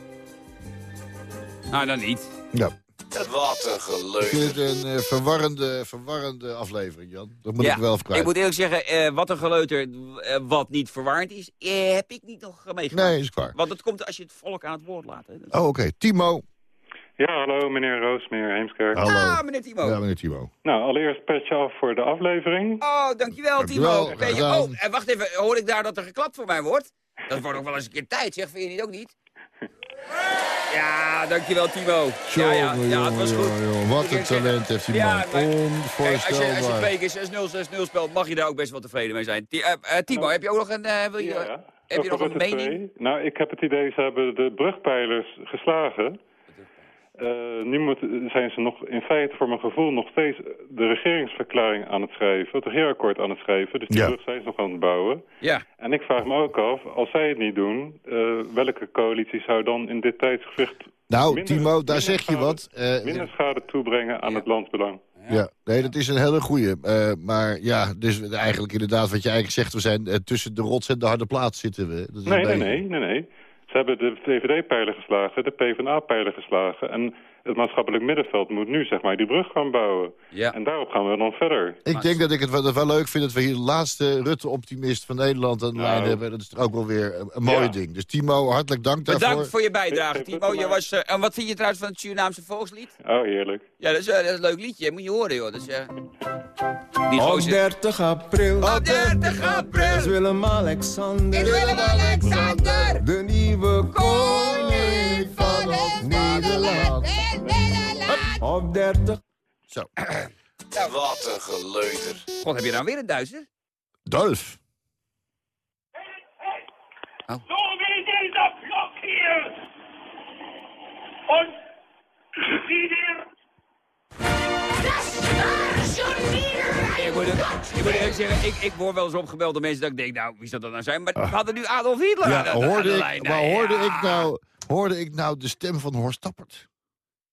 Nou, dan niet. Ja. Wat een Ik geleuter. vind het een eh, verwarrende, verwarrende aflevering, Jan. Dat moet Ja, ik wel even kwijt. Ik moet eerlijk zeggen, eh, wat een geleuter, eh, wat niet verwarrend is, heb ik niet nog meegemaakt. Nee, is klaar. Want dat komt als je het volk aan het woord laat. Hè. Oh, oké. Timo. Ja, hallo meneer Roos, meneer Heemskerk. Hallo. Ah, meneer Timo. Ja, meneer Timo. Nou, allereerst petje af voor de aflevering. Oh, dankjewel, Dankjewel, Timo. Oh, en wacht even, hoor ik daar dat er geklapt voor mij wordt? Dat wordt ook wel eens een keer tijd, zeg, vind je niet ook niet? Ja, dankjewel Timo. Ja, ja, ja, het was goed. Jongen, jongen, wat een zeggen- talent heeft die Ja, man. maar- Kijk, als je, als je Onvoorstelbaar. twee keer 6-0, 6-0 speelt, mag je daar ook best wel tevreden mee zijn. Eh, eh, Timo, heb je ook nog een, eh, wil je, heb je nog een mening? 2? Nou, ik heb het idee, ze hebben de brugpijlers geslagen. Eh, nu moet, zijn ze nog in feite voor mijn gevoel nog steeds de regeringsverklaring aan het schrijven. Het regeerakkoord aan het schrijven. Dus die Ja. brug zijn ze nog aan het bouwen. Ja. En ik vraag me ook af, als zij het niet doen, eh, welke coalitie zou dan in dit tijdsgewicht... Nou, minder- Timo, daar minder zeg je wat. Eh, minder schade toebrengen aan het landsbelang. Ja, nee, dat is een hele goeie. Eh, maar ja, dus eigenlijk inderdaad wat je eigenlijk zegt... we zijn tussen de rots en de harde plaats zitten we. Dat is Nee, nee, nee, nee, nee. Ze hebben de VVD-pijler geslagen, de PvdA-pijler geslagen... en het maatschappelijk middenveld moet nu zeg maar die brug gaan bouwen. Ja. En daarop gaan we dan verder. Ik denk dat ik het wel, leuk vind dat we hier de laatste Rutte-optimist van Nederland aan de lijn Nou. hebben. Dat is ook wel weer een, een mooi Ja. ding. Dus Timo, hartelijk dank daarvoor. Bedankt voor je bijdrage, Timo. Je was, eh, en wat vind je trouwens van het Surinaamse volkslied? Oh, heerlijk. Ja, dat is, eh, dat is een leuk liedje. Moet je horen, joh. Eh, die Op gozer- 30 april Op 30 april is Willem-Alexander is Willem-Alexander de nieuwe koning van Nederland. Op 30 Zo. Wat een geleuter. God, heb je nou weer een Duitser? Dolf. So wie dieser Block hier. Und sieh dir Ik moet, ik moet eerlijk zeggen, ik, ik word wel eens opgebeld door mensen dat ik denk, nou, wie zou dat nou zijn? Maar we hadden nu Adolf Hitler aan Ja, aan de hoorde lijn. ik, maar hoorde, ja. ik nou, hoorde ik nou de stem van Horst Tappert?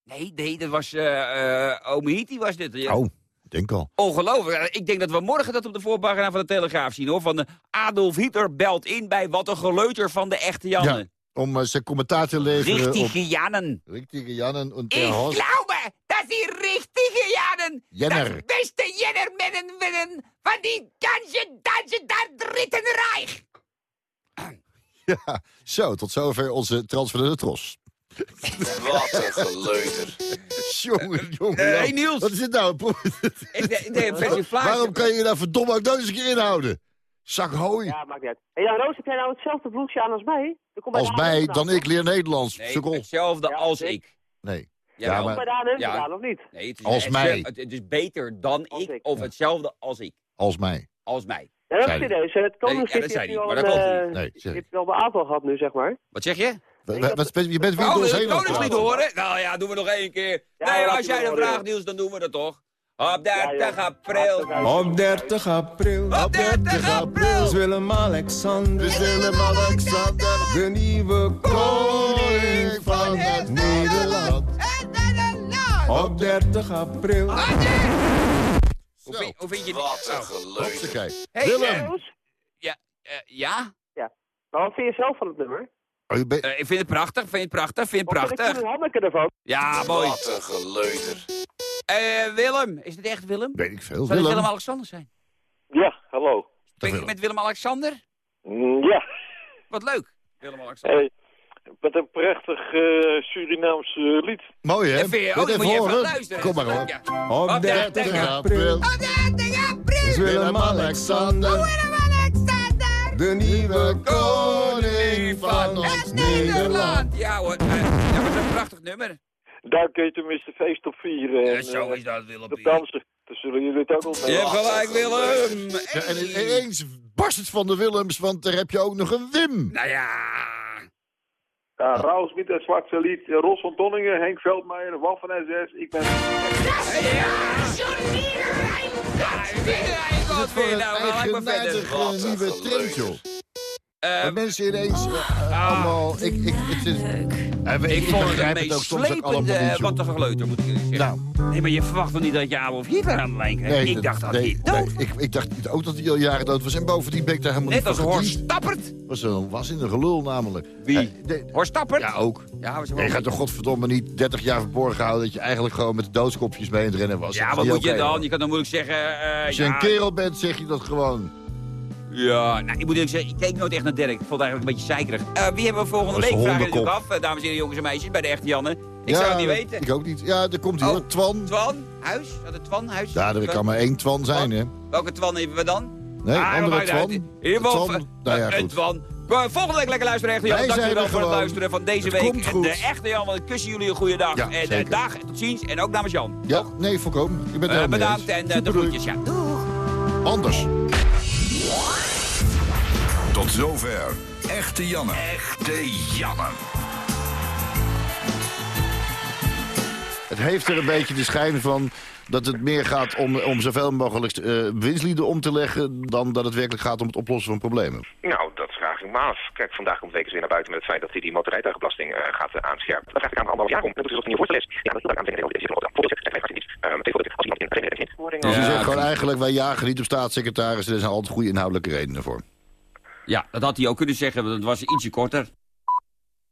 Nee, nee, dat was eh eh Omehiti was dit. Ja. Oh, ik denk al. Ongelooflijk. Ik denk dat we morgen dat op de voorpagina van de Telegraaf zien, hoor. Van de Adolf Hitler belt in bij Wat een geleuter van de echte Ja, Jannen. om eh, zijn commentaar te leveren Richtige op Jannen. richtige Jannen en Ik Horst. glaube, dat die richtige Jannen Jenner. dat beste Jennermennen willen van die ganze Duitse daar Dritten Rijk. Ja, zo, tot zover onze transfer de tros. Wat een geleuter. jongen, jongen. Hey, Niels. Wat is dit nou? Ik de- een persiflage. Waarom kan je daar verdomme ook nooit eens een keer inhouden? Zak hooi. Ja, maakt niet uit. Hey, ja, Roos, heb jij nou hetzelfde broekje aan als mij? Dan kom bij Als mij, dan ik leer Nederlands. Nee, Sukkel. hetzelfde als ik. Nee. Ja, bij maar de ANM Ja. gedaan, of niet? Nee, het is Als hetzelfde- mij. Het, het is beter dan Als ik, ik. of hetzelfde als ik. als mij. Als mij. Ja, dat Zei is serieus. Het Nee, komende ja, dat zei al maar dat klopt eh, niet. Nee, Je hebt wel een aantal gehad nu, zeg maar. Wat zeg je? Wat- wat- je bent weer Oh, door het koningslied horen? Nou ja, doen we nog één keer. Ja, nee, als jij dat vraagt, Niels, dan doen we dat toch. Op 30 Ja, joh. april. Op 30 april Op 30 april. is Willem-Alexander Dus Willem-Alexander, de nieuwe koning van het Nederland. Op 30 april. Hoe vind, hoe vind je dit? Wat een Nou. Hey, Willem! Ja, eh, ja? Maar wat vind je zelf van het nummer? Oh, Eh, ik vind het prachtig, vind het prachtig, vind het Wat ik prachtig. Hanneke ervan? Ja, mooi. Wat een geleuter. Eh, Willem, is het echt Willem? Weet ik veel. Zou het Willem. Willem-Alexander zijn? Ja, hallo. Ben je met Willem-Alexander? Mm, Ja, Wat leuk. Willem-Alexander. hey, met een prachtig eh, Surinaams eh, lied. Mooi, hè? Vind je- oh, moet je even horen? luisteren. Kom maar. Ja. Op Op 30 30 april is Willem-Alexander de nieuwe koning van ons Nederland. Ja hoor, eh, dat was een prachtig nummer. Daar kun je tenminste feest op vieren. Ja, En, zo eh, is dat, Willem. op dansen. Dan zullen jullie het ook wel Je hebt gelijk, Willem. Ja, en ineens barst het van de Willems, want daar heb je ook nog een Wim. Nou ja. Ja, Raus met het zwakste lied. eh, Ros van Tonningen, Henk Veldmeijer, Wan van SS. Ik ben... Wat vind je nou? Ga ik maar eigenaardig verder. eh, nieuwe trend, joh. Eh, Dat mensen ineens eh, allemaal... Ik, ik, het is, Eh, we- ik vond het het ook meest soms ook allemaal joh. wat een geleuter, moet ik zeggen. Nou, Nee, maar je verwacht toch niet dat je Adolf Hitler aan de lijn krijgt? nee, ik dacht dat nee, hij dood nee, ik, ik dacht ook dat hij al jaren dood was. En bovendien ben ik daar helemaal Net niet als Horst. Stappert. Was een was in een gelul namelijk. Wie? Eh, de- Horst Stappert? ja, ook. Ja, was je gaat toch godverdomme niet 30 jaar verborgen houden... dat je eigenlijk gewoon met de doodskopjes mee aan het rennen was. Ja, wat moet je dan? hoor. Je kan dan moeilijk zeggen... eh, Als je ja, een kerel bent, zeg je dat gewoon. Ja, nou, ik moet eerlijk zeggen, ik keek nooit echt naar Dirk. Ik vond het eigenlijk een beetje zeikerig. Eh, wie hebben we volgende Dat week? Vragen we natuurlijk af, eh, dames en heren, jongens en meisjes, bij de echte Janne. Ik ja, zou het niet weten. Ik ook niet. Ja, er komt hier Oh. Twan. Twan? Huis? Had het Twan? Huis? Ja, er kan maar één Twan zijn, hè? Welke Twan hebben we dan? Nee, Ah, andere Twan. In ieder geval, Twan. eh, Nou ja, een goed. Twan. Volgende week lekker luisteren, Echte Jan. Wij Dank jullie zijn wel er voor het luisteren van deze Het week. komt goed. De Echte Jan, we kussen jullie een goede dag. Ja, en zeker. dag, tot ziens. En ook namens Jan. Ja, nee, voorkomen. Ik ben bedankt en de groetjes. Ja. Doeg. Anders. Tot zover. Echte Janne. Echte Janne. Het heeft er een beetje de schijn van dat het meer gaat om, om zoveel mogelijk eh, winstlieden om te leggen... dan dat het werkelijk gaat om het oplossen van problemen. Nou, dat vraag ik me af. Kijk, vandaag komt Wekers weer naar buiten met het feit dat hij die motorrijtuigenbelasting eh, gaat eh, aanscherpen. Dat vraag ik aan anderhalf jaar om. Dat is dus ook niet voor les. Ja, dat is heel aan is voorbeeld. Gaat niet. Eh, meteen voordat als iemand in heeft. Dus je zegt gewoon eigenlijk, wij jagen niet op staatssecretaris... er zijn altijd goede inhoudelijke redenen voor. Ja, dat had hij ook kunnen zeggen, want het was ietsje korter.